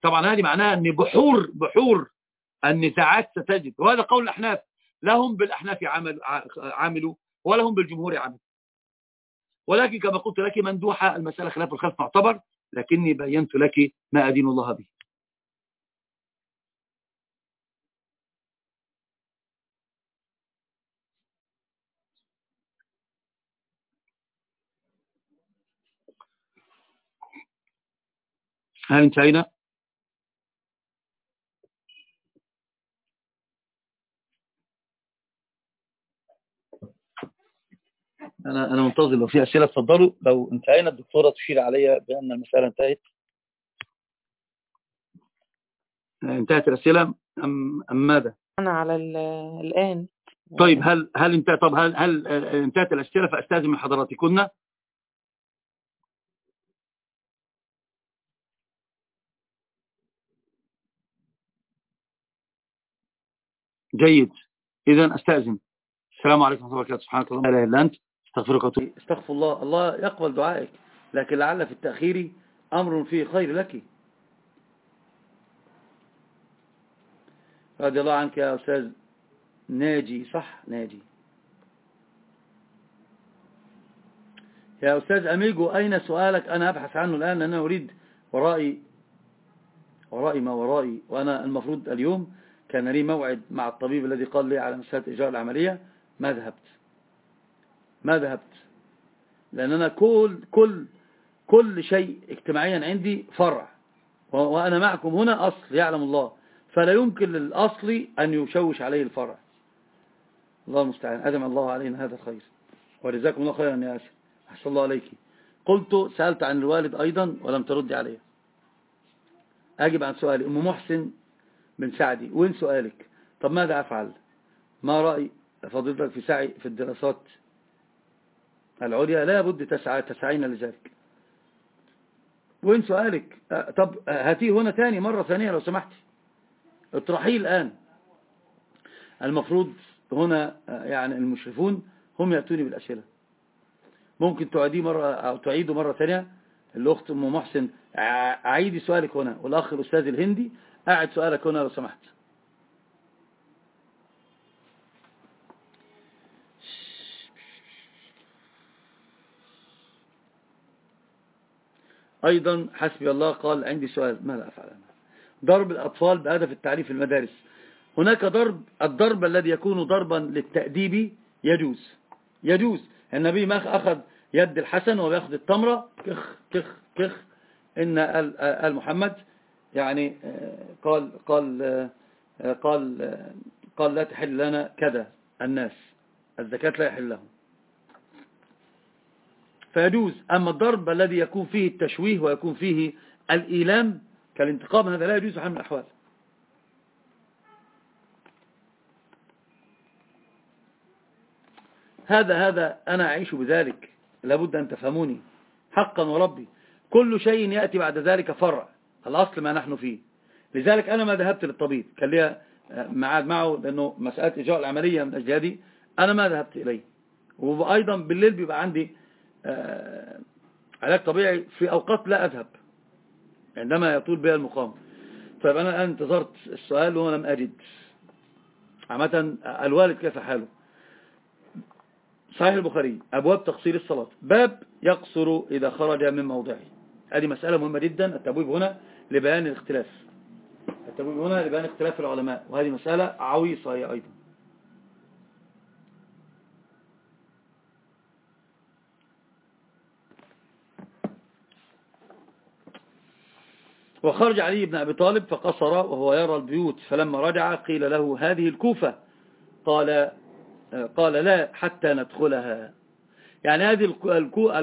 طبعا هذه معناها إن بحور بحور النزاعات ستجد. وهذا قول الأحناف. لهم بالأحناف عمل عاملوا ولهم بالجمهور عمل ولكن كما قلت لك مندوحة المسألة خلاف الخلف معتبر. لكني بينت لك ما ادين الله به. هل انتهينا؟ أنا أنا منتظر. لو في أسئلة اتفضلوا. لو انتهينا الدكتورة تشير عليا بأن المسألة انتهت. انتهت الأسئلة أم أم ماذا؟ أنا على ال- الآن. طيب هل هل انت طب هل هل انتهت الأسئلة فأستأذن من حضراتكن؟ جيد. اذا أستأذن. السلام عليكم ورحمة الله وبركاته. سبحانك اللهم لا إله إلا أنت. أستغفرك استغفر الله. الله يقبل دعائك. لكن لعل في التأخير أمر فيه خير لك. رضي الله عنك يا أستاذ ناجي صح؟ ناجي. يا أستاذ أميجو أين سؤالك؟ أنا أبحث عنه الآن أنا أريد ورائي ورائي ما ورائي. وأنا المفروض اليوم كان لي موعد مع الطبيب الذي قال لي على مسألة إجراء العملية ما ذهبت. ما ذهبت. لأن أنا كل كل كل شيء اجتماعيا عندي فرع. وأنا معكم هنا أصل يعلم الله. فلا يمكن للأصل أن يشوش عليه الفرع. الله المستعان. أدم الله علينا هذا الخير. ورزاكم الله خيرا يا أسر. أحسن الله عليك. قلت سألت عن الوالد أيضا ولم تردي عليه. أجب عن سؤالي. أم محسن بن سعدي. وين سؤالك؟ طب ماذا أفعل؟ ما رأي؟ فضيلتك في سعي في الدراسات. العليا لا بد تسعى تسعين لذلك. وين سؤالك؟ طب هاتيه هنا تاني مرة ثانية لو سمحتي اطرحيه الآن. المفروض هنا يعني المشرفون هم يأتوني بالأسئلة. ممكن تعيديه مرة أو تعيده مرة ثانية. الأخت أم محسن أعيدي سؤالك هنا. والأخ الأستاذ الهندي أعد سؤالك هنا لو سمحت. أيضا حسبي الله قال عندي سؤال ماذا أفعل أنا؟ ضرب الأطفال بهدف التعريف المدارس. هناك ضرب الضرب الذي يكون ضربا للتأديب يجوز. يجوز. النبي ما أخذ يد الحسن ويأخذ التمرة كخ كخ كخ. إن آل محمد يعني قال قال قال قال لا تحل لنا كذا الناس. الزكاة لا يحل لهم. فيجوز. أما الضرب الذي يكون فيه التشويه ويكون فيه الإيلام كالانتقام هذا لا يجوز حال من الأحوال. هذا هذا أنا أعيش بذلك. لابد أن تفهموني. حقا وربي. كل شيء يأتي بعد ذلك فرع. الأصل ما نحن فيه. لذلك أنا ما ذهبت للطبيب. كان لي معاد معه لأنه مسألة إجراء العملية من أجل هذه. أنا ما ذهبت إليه. وأيضا بالليل بيبقى عندي علاج طبيعي في أوقات لا أذهب عندما يطول بها المقام. طيب أنا الآن انتظرت السؤال ولم أجد. عامة الوالد كيف حاله؟ صحيح البخاري أبواب تقصير الصلاة. باب يقصر إذا خرج من موضعه. هذه مسألة مهمة جدا التبويب هنا لبيان الاختلاف. التبويب هنا لبيان اختلاف العلماء وهذه مسألة عويصة هي أيضا. وخرج علي بن أبي طالب فقصر وهو يرى البيوت فلما رجع قيل له هذه الكوفة. قال قال لا حتى ندخلها. يعني هذه الكوفة